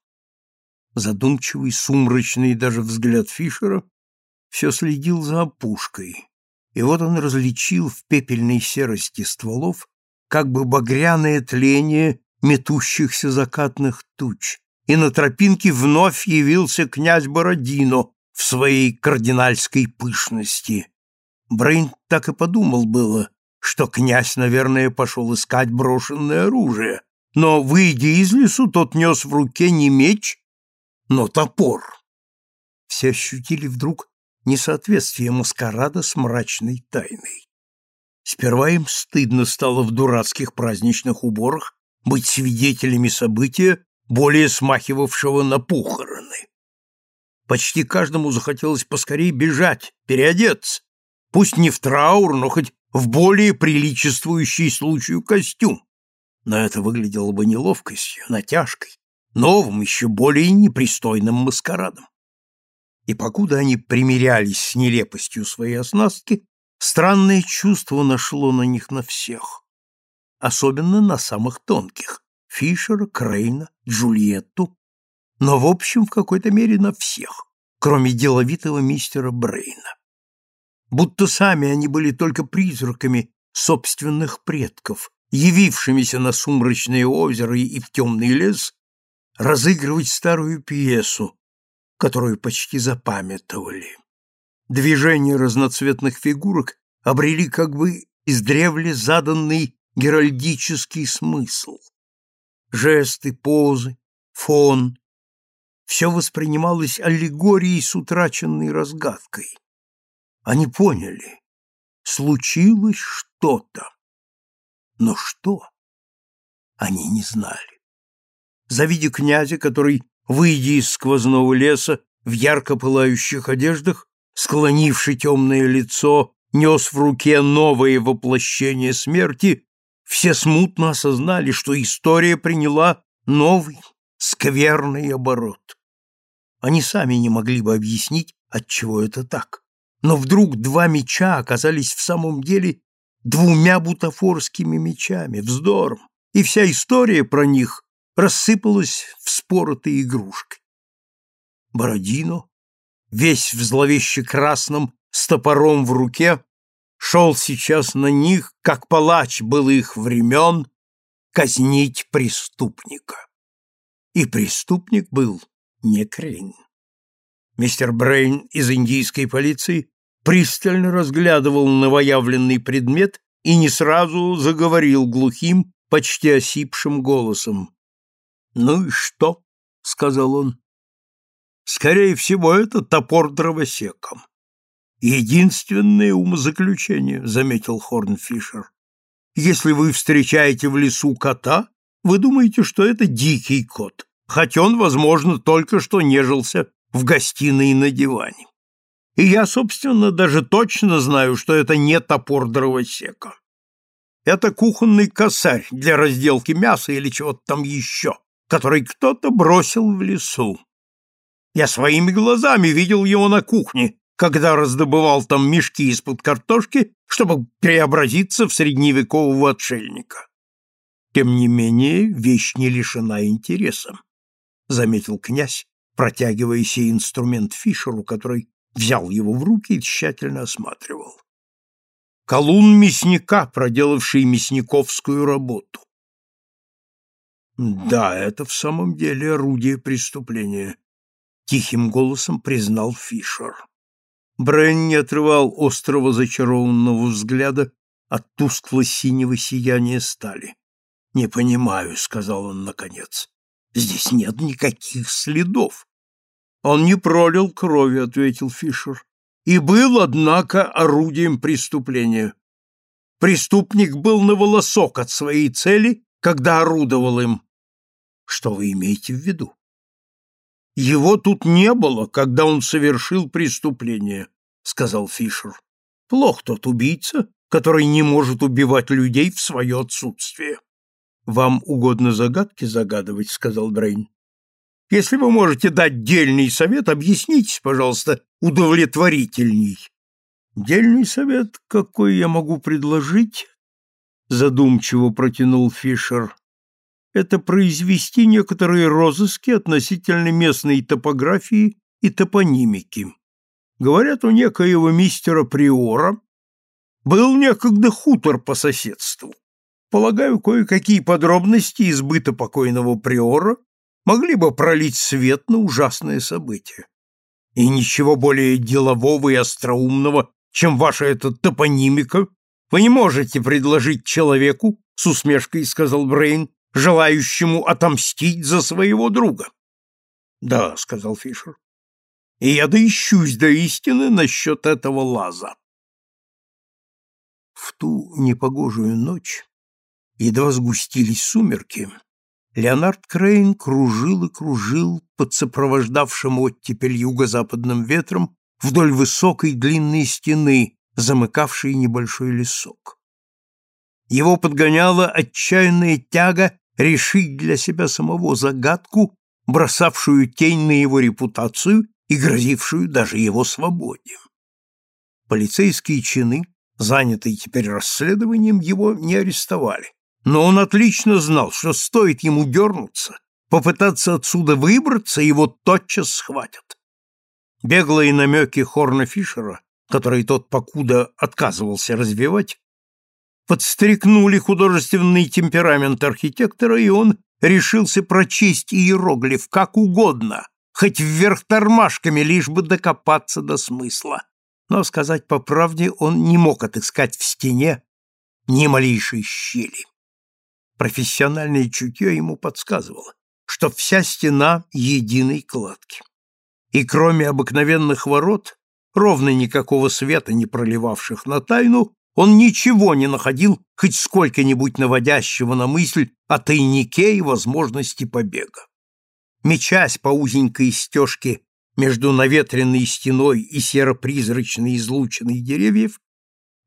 Задумчивый, сумрачный даже взгляд Фишера все следил за опушкой, и вот он различил в пепельной серости стволов как бы багряное тление метущихся закатных туч, и на тропинке вновь явился князь Бородино в своей кардинальской пышности. Брейн так и подумал было, что князь, наверное, пошел искать брошенное оружие, но, выйдя из лесу, тот нес в руке не меч, но топор. Все ощутили вдруг несоответствие маскарада с мрачной тайной. Сперва им стыдно стало в дурацких праздничных уборах быть свидетелями события, более смахивавшего на похороны. Почти каждому захотелось поскорее бежать, переодеться, пусть не в траур, но хоть в более приличествующий случаю костюм. Но это выглядело бы неловкостью, натяжкой, новым, еще более непристойным маскарадом и покуда они примирялись с нелепостью своей оснастки, странное чувство нашло на них на всех, особенно на самых тонких — Фишера, Крейна, Джульетту, но в общем в какой-то мере на всех, кроме деловитого мистера Брейна. Будто сами они были только призраками собственных предков, явившимися на сумрачное озеро и в темный лес разыгрывать старую пьесу, которую почти запамятовали. Движения разноцветных фигурок обрели как бы издревле заданный геральдический смысл. Жесты, позы, фон — все воспринималось аллегорией с утраченной разгадкой. Они поняли, случилось что-то. Но что? Они не знали. Завидя князя, который выйдя из сквозного леса в ярко пылающих одеждах, склонивший темное лицо, нес в руке новое воплощение смерти, все смутно осознали, что история приняла новый, скверный оборот. Они сами не могли бы объяснить, отчего это так. Но вдруг два меча оказались в самом деле двумя бутафорскими мечами, вздором, и вся история про них рассыпалась вспоротой игрушкой. Бородино, весь в зловеще красном, с топором в руке, шел сейчас на них, как палач был их времен, казнить преступника. И преступник был не Крейн. Мистер Брейн из индийской полиции пристально разглядывал новоявленный предмет и не сразу заговорил глухим, почти осипшим голосом. «Ну и что?» — сказал он. «Скорее всего, это топор дровосеком». «Единственное умозаключение», — заметил Хорнфишер. «Если вы встречаете в лесу кота, вы думаете, что это дикий кот, хотя он, возможно, только что нежился в гостиной на диване. И я, собственно, даже точно знаю, что это не топор дровосека. Это кухонный косарь для разделки мяса или чего-то там еще, который кто-то бросил в лесу. Я своими глазами видел его на кухне, когда раздобывал там мешки из-под картошки, чтобы преобразиться в средневекового отшельника. Тем не менее, вещь не лишена интереса, — заметил князь, протягивая сей инструмент Фишеру, который взял его в руки и тщательно осматривал. Колун мясника, проделавший мясниковскую работу. Да, это в самом деле орудие преступления, тихим голосом признал Фишер. Брен не отрывал острого зачарованного взгляда от тускло-синего сияния стали. «Не понимаю», — сказал он наконец. «Здесь нет никаких следов». «Он не пролил крови», — ответил Фишер. «И был, однако, орудием преступления. Преступник был на волосок от своей цели, когда орудовал им». «Что вы имеете в виду?» Его тут не было, когда он совершил преступление, сказал Фишер. Плох тот убийца, который не может убивать людей в свое отсутствие. Вам угодно загадки загадывать, сказал Дрейн. Если вы можете дать дельный совет, объяснитесь, пожалуйста, удовлетворительней. Дельный совет, какой я могу предложить? Задумчиво протянул Фишер это произвести некоторые розыски относительно местной топографии и топонимики. Говорят, у некоего мистера Приора был некогда хутор по соседству. Полагаю, кое-какие подробности из быта покойного Приора могли бы пролить свет на ужасное событие. И ничего более делового и остроумного, чем ваша эта топонимика, вы не можете предложить человеку, с усмешкой сказал Брейн, желающему отомстить за своего друга. — Да, — сказал Фишер, — и я доищусь до истины насчет этого лаза. В ту непогожую ночь едва сгустились сумерки, Леонард Крейн кружил и кружил под сопровождавшим оттепель юго-западным ветром вдоль высокой длинной стены, замыкавшей небольшой лесок. Его подгоняла отчаянная тяга решить для себя самого загадку, бросавшую тень на его репутацию и грозившую даже его свободе. Полицейские чины, занятые теперь расследованием, его не арестовали, но он отлично знал, что стоит ему дернуться, попытаться отсюда выбраться, его тотчас схватят. Беглые намеки Хорна Фишера, которые тот покуда отказывался развивать, подстрекнули художественный темперамент архитектора, и он решился прочесть иероглиф как угодно, хоть вверх тормашками, лишь бы докопаться до смысла. Но, сказать по правде, он не мог отыскать в стене ни малейшей щели. Профессиональное чутье ему подсказывало, что вся стена единой кладки. И кроме обыкновенных ворот, ровно никакого света не проливавших на тайну, он ничего не находил хоть сколько-нибудь наводящего на мысль о тайнике и возможности побега. Мечась по узенькой стежке между наветренной стеной и серо-призрачной излученной деревьев,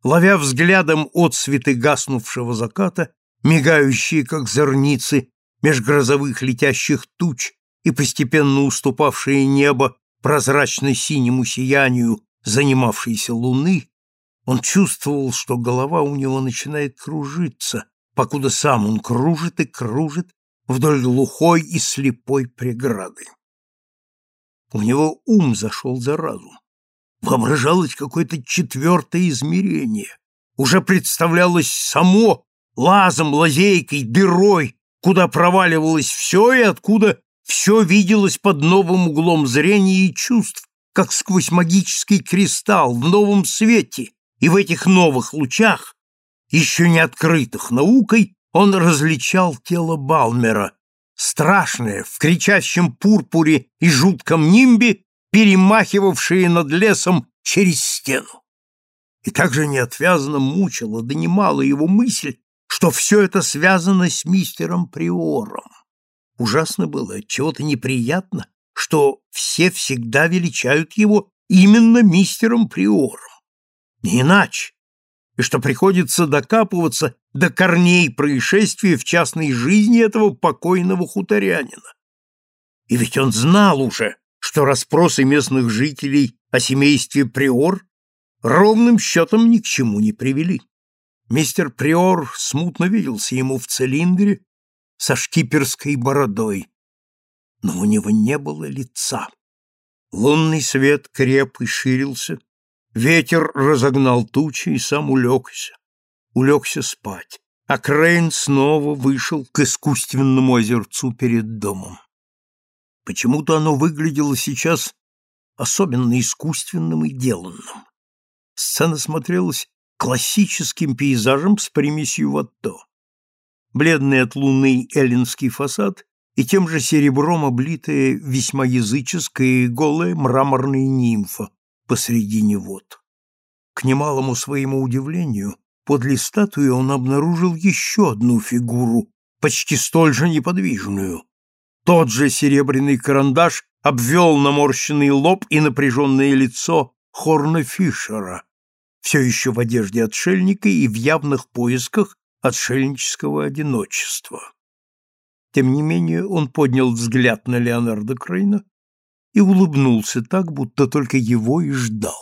ловя взглядом отсветы гаснувшего заката, мигающие, как зорницы, меж грозовых летящих туч и постепенно уступавшее небо прозрачно-синему сиянию занимавшейся луны, он чувствовал, что голова у него начинает кружиться, покуда сам он кружит и кружит вдоль глухой и слепой преграды. У него ум зашел за разум. Воображалось какое-то четвертое измерение. Уже представлялось само лазом, лазейкой, дырой, куда проваливалось все и откуда все виделось под новым углом зрения и чувств, как сквозь магический кристалл в новом свете, и в этих новых лучах, еще не открытых наукой, он различал тело Балмера, страшное, в кричащем пурпуре и жутком нимбе, перемахивавшее над лесом через стену. И также неотвязно мучила, донимала его мысль, что все это связано с мистером Приором. Ужасно было, чего-то неприятно, что все всегда величают его именно мистером Приором. Не иначе. и что приходится докапываться до корней происшествия в частной жизни этого покойного хуторянина. И ведь он знал уже, что расспросы местных жителей о семействе Приор ровным счетом ни к чему не привели. Мистер Приор смутно виделся ему в цилиндре со шкиперской бородой, но у него не было лица. Лунный свет креп и ширился, Ветер разогнал тучи и сам улегся. Улегся спать, а Крейн снова вышел к искусственному озерцу перед домом. Почему-то оно выглядело сейчас особенно искусственным и деланным. Сцена смотрелась классическим пейзажем с примесью ватто. Бледный от луны эллинский фасад и тем же серебром облитая весьма языческая и голая мраморная нимфа, посредине вод. К немалому своему удивлению, подле статуи он обнаружил еще одну фигуру, почти столь же неподвижную. Тот же серебряный карандаш обвел наморщенный лоб и напряженное лицо Хорна Фишера, все еще в одежде отшельника и в явных поисках отшельнического одиночества. Тем не менее он поднял взгляд на Леонарда Крейна и улыбнулся так, будто только его и ждал.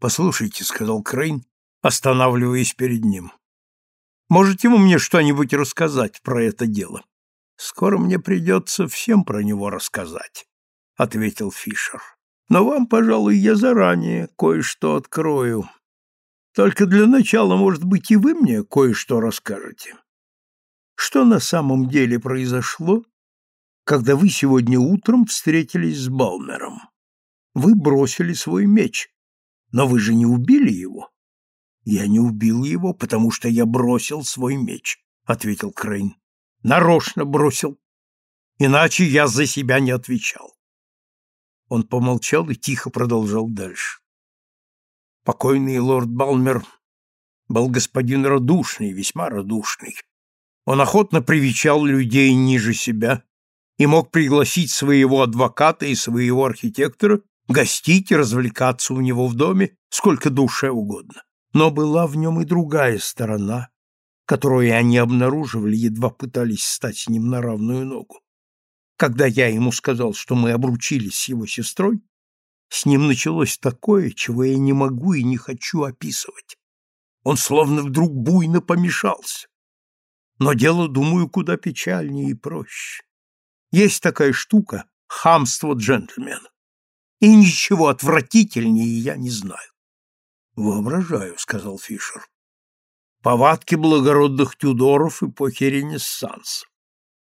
«Послушайте», — сказал Крейн, останавливаясь перед ним, — «можете вы мне что-нибудь рассказать про это дело?» «Скоро мне придется всем про него рассказать», — ответил Фишер. «Но вам, пожалуй, я заранее кое-что открою. Только для начала, может быть, и вы мне кое-что расскажете. Что на самом деле произошло когда вы сегодня утром встретились с Балмером. Вы бросили свой меч, но вы же не убили его. Я не убил его, потому что я бросил свой меч, ответил Крейн. Нарочно бросил. Иначе я за себя не отвечал. Он помолчал и тихо продолжал дальше. Покойный лорд Балмер был господин радушный, весьма радушный. Он охотно привечал людей ниже себя, и мог пригласить своего адвоката и своего архитектора гостить и развлекаться у него в доме сколько душе угодно. Но была в нем и другая сторона, которую они обнаруживали, едва пытались стать с ним на равную ногу. Когда я ему сказал, что мы обручились с его сестрой, с ним началось такое, чего я не могу и не хочу описывать. Он словно вдруг буйно помешался. Но дело, думаю, куда печальнее и проще. Есть такая штука — хамство джентльмена. И ничего отвратительнее я не знаю. Воображаю, — сказал Фишер. Повадки благородных Тюдоров эпохи Ренессанса.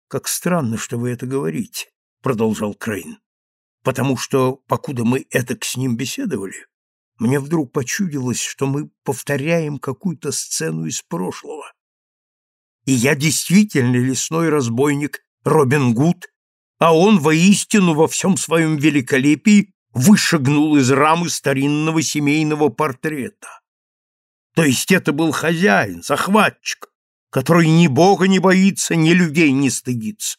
Как странно, что вы это говорите, — продолжал Крейн. Потому что, покуда мы это с ним беседовали, мне вдруг почудилось, что мы повторяем какую-то сцену из прошлого. И я действительно лесной разбойник Робин Гуд, а он воистину во всем своем великолепии вышагнул из рамы старинного семейного портрета. То есть это был хозяин, захватчик, который ни бога не боится, ни людей не стыдится.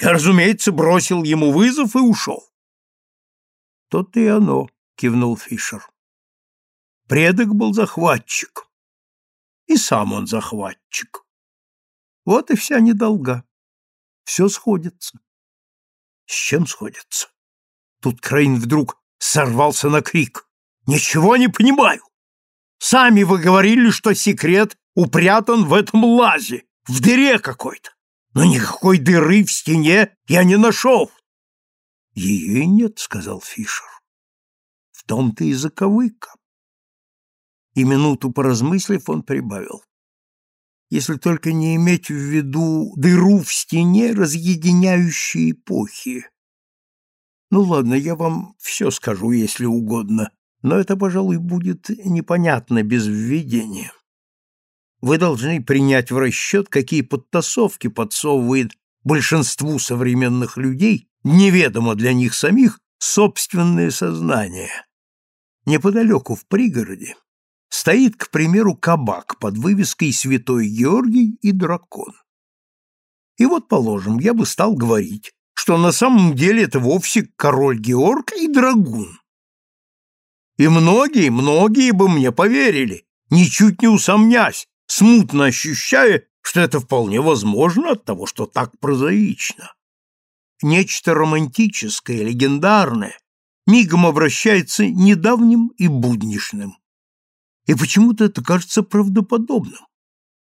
Я, разумеется, бросил ему вызов и ушел. «То-то и оно», — кивнул Фишер. Предок был захватчик. И сам он захватчик. Вот и вся недолга. Все сходится. С чем сходится? Тут Крейн вдруг сорвался на крик. Ничего не понимаю. Сами вы говорили, что секрет упрятан в этом лазе, в дыре какой-то. Но никакой дыры в стене я не нашел. Ее нет, сказал Фишер. В том-то и заковыка. И минуту поразмыслив, он прибавил если только не иметь в виду дыру в стене, разъединяющей эпохи. Ну ладно, я вам все скажу, если угодно, но это, пожалуй, будет непонятно без введения. Вы должны принять в расчет, какие подтасовки подсовывает большинству современных людей, неведомо для них самих, собственное сознание. Неподалеку в пригороде стоит, к примеру, кабак под вывеской «Святой Георгий и дракон». И вот, положим, я бы стал говорить, что на самом деле это вовсе король Георг и драгун. И многие, многие бы мне поверили, ничуть не усомнясь, смутно ощущая, что это вполне возможно от того, что так прозаично. Нечто романтическое, легендарное, мигом обращается недавним и буднишным. И почему-то это кажется правдоподобным,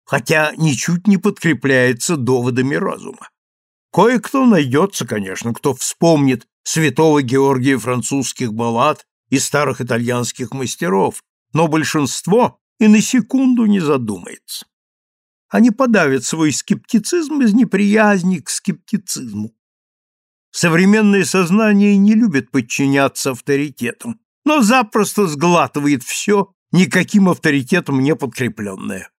хотя ничуть не подкрепляется доводами разума. Кое-кто найдется, конечно, кто вспомнит святого Георгия французских баллад и старых итальянских мастеров, но большинство и на секунду не задумается. Они подавят свой скептицизм из неприязни к скептицизму. Современное сознание не любит подчиняться авторитетам, но запросто сглатывает все, никаким авторитетом не подкрепленное.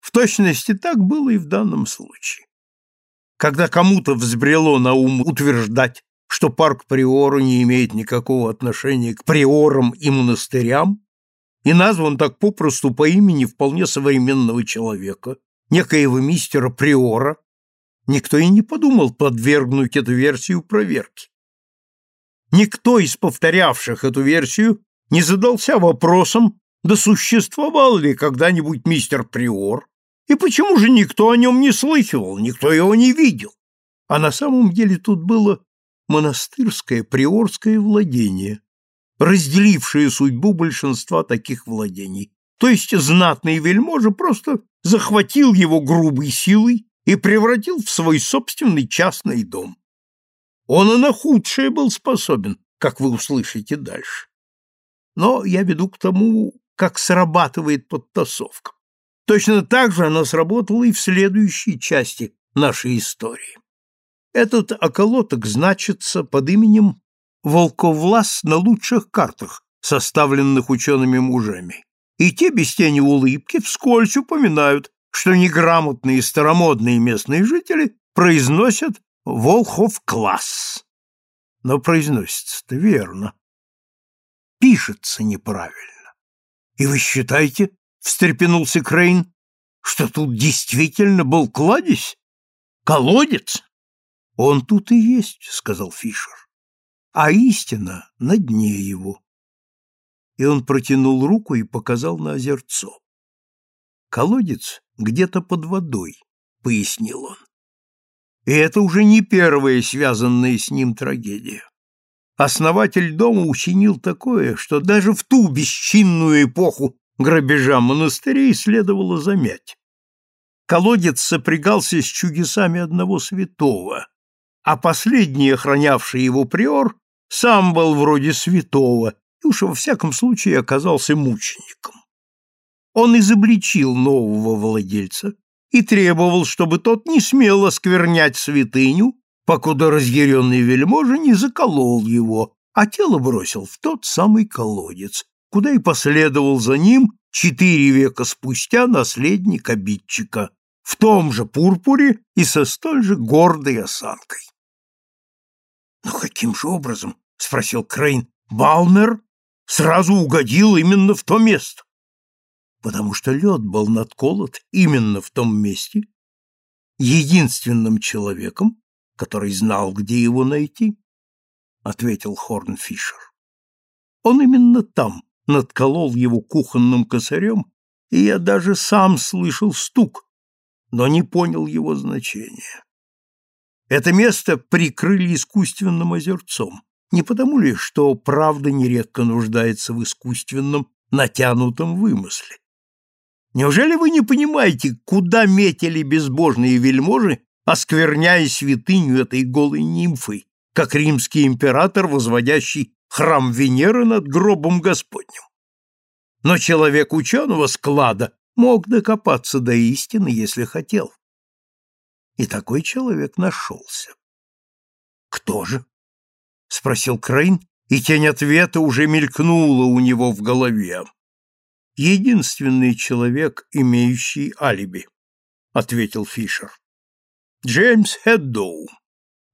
В точности так было и в данном случае. Когда кому-то взбрело на ум утверждать, что парк Приора не имеет никакого отношения к приорам и монастырям и назван так попросту по имени вполне современного человека, некоего мистера Приора, никто и не подумал подвергнуть эту версию проверке. Никто из повторявших эту версию не задался вопросом, да существовал ли когда-нибудь мистер Приор, и почему же никто о нем не слыхивал, никто его не видел? А на самом деле тут было монастырское приорское владение, разделившее судьбу большинства таких владений. То есть знатный вельможа просто захватил его грубой силой и превратил в свой собственный частный дом. Он и на худшее был способен, как вы услышите дальше. Но я веду к тому, как срабатывает подтасовка. Точно так же она сработала и в следующей части нашей истории. Этот околоток значится под именем Волковлас на лучших картах, составленных учеными-мужами. И те без тени улыбки вскользь упоминают, что неграмотные старомодные местные жители произносят Волхов-класс. Но произносится-то верно. Пишется неправильно. И вы считаете, встрепенулся Крейн, что тут действительно был кладезь? Колодец? Он тут и есть, сказал Фишер. А истина на дне его. И он протянул руку и показал на озерцо. Колодец где-то под водой, пояснил он. И это уже не первая связанная с ним трагедия. Основатель дома учинил такое, что даже в ту бесчинную эпоху грабежа монастырей следовало замять. Колодец сопрягался с чудесами одного святого, а последний, охранявший его приор, сам был вроде святого и уж во всяком случае оказался мучеником. Он изобличил нового владельца и требовал, чтобы тот не смел осквернять святыню, покуда разъяренный вельможа не заколол его, а тело бросил в тот самый колодец, куда и последовал за ним четыре века спустя наследник обидчика, в том же пурпуре и со столь же гордой осанкой. «Но каким же образом?» — спросил Крейн. «Балмер сразу угодил именно в то место» потому что лед был надколот именно в том месте, единственным человеком, который знал, где его найти, — ответил Хорнфишер. Он именно там надколол его кухонным косарем, и я даже сам слышал стук, но не понял его значения. Это место прикрыли искусственным озерцом, не потому ли, что правда нередко нуждается в искусственном натянутом вымысле, Неужели вы не понимаете, куда метили безбожные вельможи, оскверняя святыню этой голой нимфы, как римский император, возводящий храм Венеры над гробом Господним? Но человек ученого склада мог докопаться до истины, если хотел. И такой человек нашелся. «Кто же?» — спросил Крейн, и тень ответа уже мелькнула у него в голове единственный человек, имеющий алиби, ответил Фишер. Джеймс Хеддоу,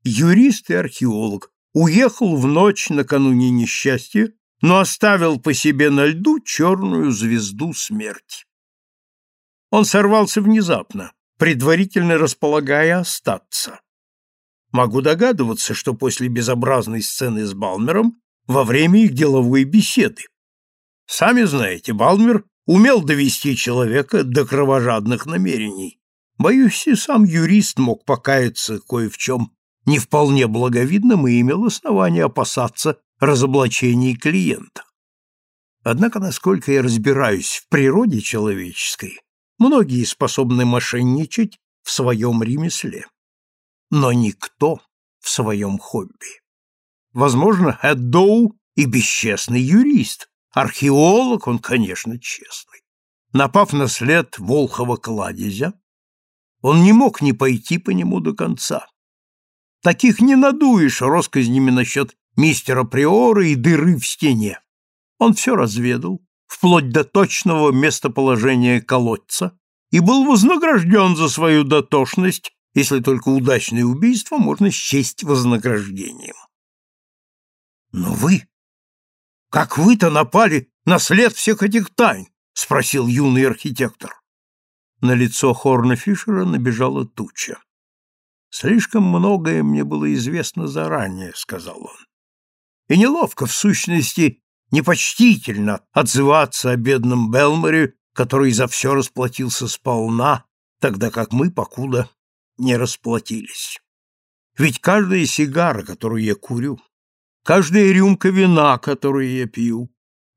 юрист и археолог, уехал в ночь накануне несчастья, но оставил по себе на льду черную звезду смерти. Он сорвался внезапно, предварительно располагая остаться. Могу догадываться, что после безобразной сцены с Балмером во время их деловой беседы Сами знаете, Балмер умел довести человека до кровожадных намерений. Боюсь, и сам юрист мог покаяться кое в чем не вполне благовидным и имел основание опасаться разоблачений клиента. Однако, насколько я разбираюсь в природе человеческой, многие способны мошенничать в своем ремесле, но никто в своем хобби. Возможно, Эддоу и бесчестный юрист, археолог он, конечно, честный. Напав на след Волхова кладезя, он не мог не пойти по нему до конца. Таких не надуешь россказнями насчет мистера Приора и дыры в стене. Он все разведал, вплоть до точного местоположения колодца, и был вознагражден за свою дотошность, если только удачное убийство можно счесть вознаграждением. Но вы, как вы-то напали на след всех этих тайн? спросил юный архитектор. На лицо Хорна Фишера набежала туча. Слишком многое мне было известно заранее, сказал он. И неловко в сущности непочтительно отзываться о бедном Белморе, который за все расплатился сполна, тогда как мы покуда не расплатились. Ведь каждая сигара, которую я курю, каждая рюмка вина, которую я пью,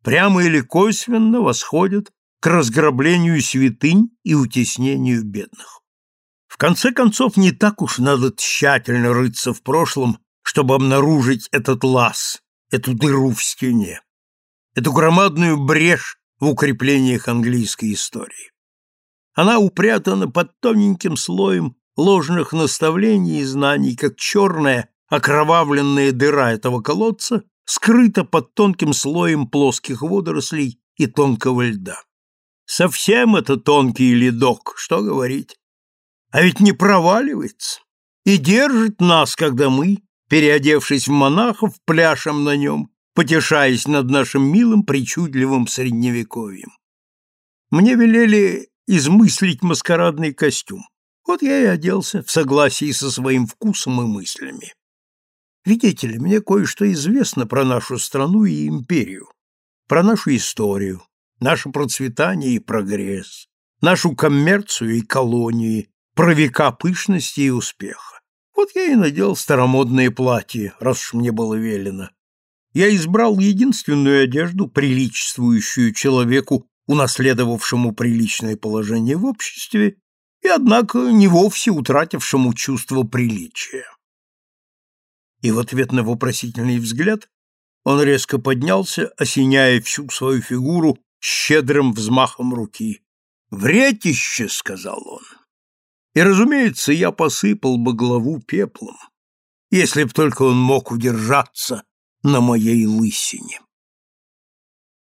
прямо или косвенно восходит к разграблению святынь и утеснению бедных. В конце концов, не так уж надо тщательно рыться в прошлом, чтобы обнаружить этот лаз, эту дыру в стене эту громадную брешь в укреплениях английской истории. Она упрятана под тоненьким слоем ложных наставлений и знаний, как черная окровавленная дыра этого колодца скрыта под тонким слоем плоских водорослей и тонкого льда. Совсем это тонкий ледок, что говорить. А ведь не проваливается и держит нас, когда мы, переодевшись в монахов, пляшем на нем потешаясь над нашим милым причудливым средневековьем. Мне велели измыслить маскарадный костюм. Вот я и оделся в согласии со своим вкусом и мыслями. Видите ли, мне кое-что известно про нашу страну и империю, про нашу историю, наше процветание и прогресс, нашу коммерцию и колонии, про века пышности и успеха. Вот я и надел старомодное платье, раз уж мне было велено, я избрал единственную одежду, приличествующую человеку, унаследовавшему приличное положение в обществе и, однако, не вовсе утратившему чувство приличия. И в ответ на вопросительный взгляд он резко поднялся, осеняя всю свою фигуру щедрым взмахом руки. «Вретище!» — сказал он. И, разумеется, я посыпал бы главу пеплом, если б только он мог удержаться на моей лысине.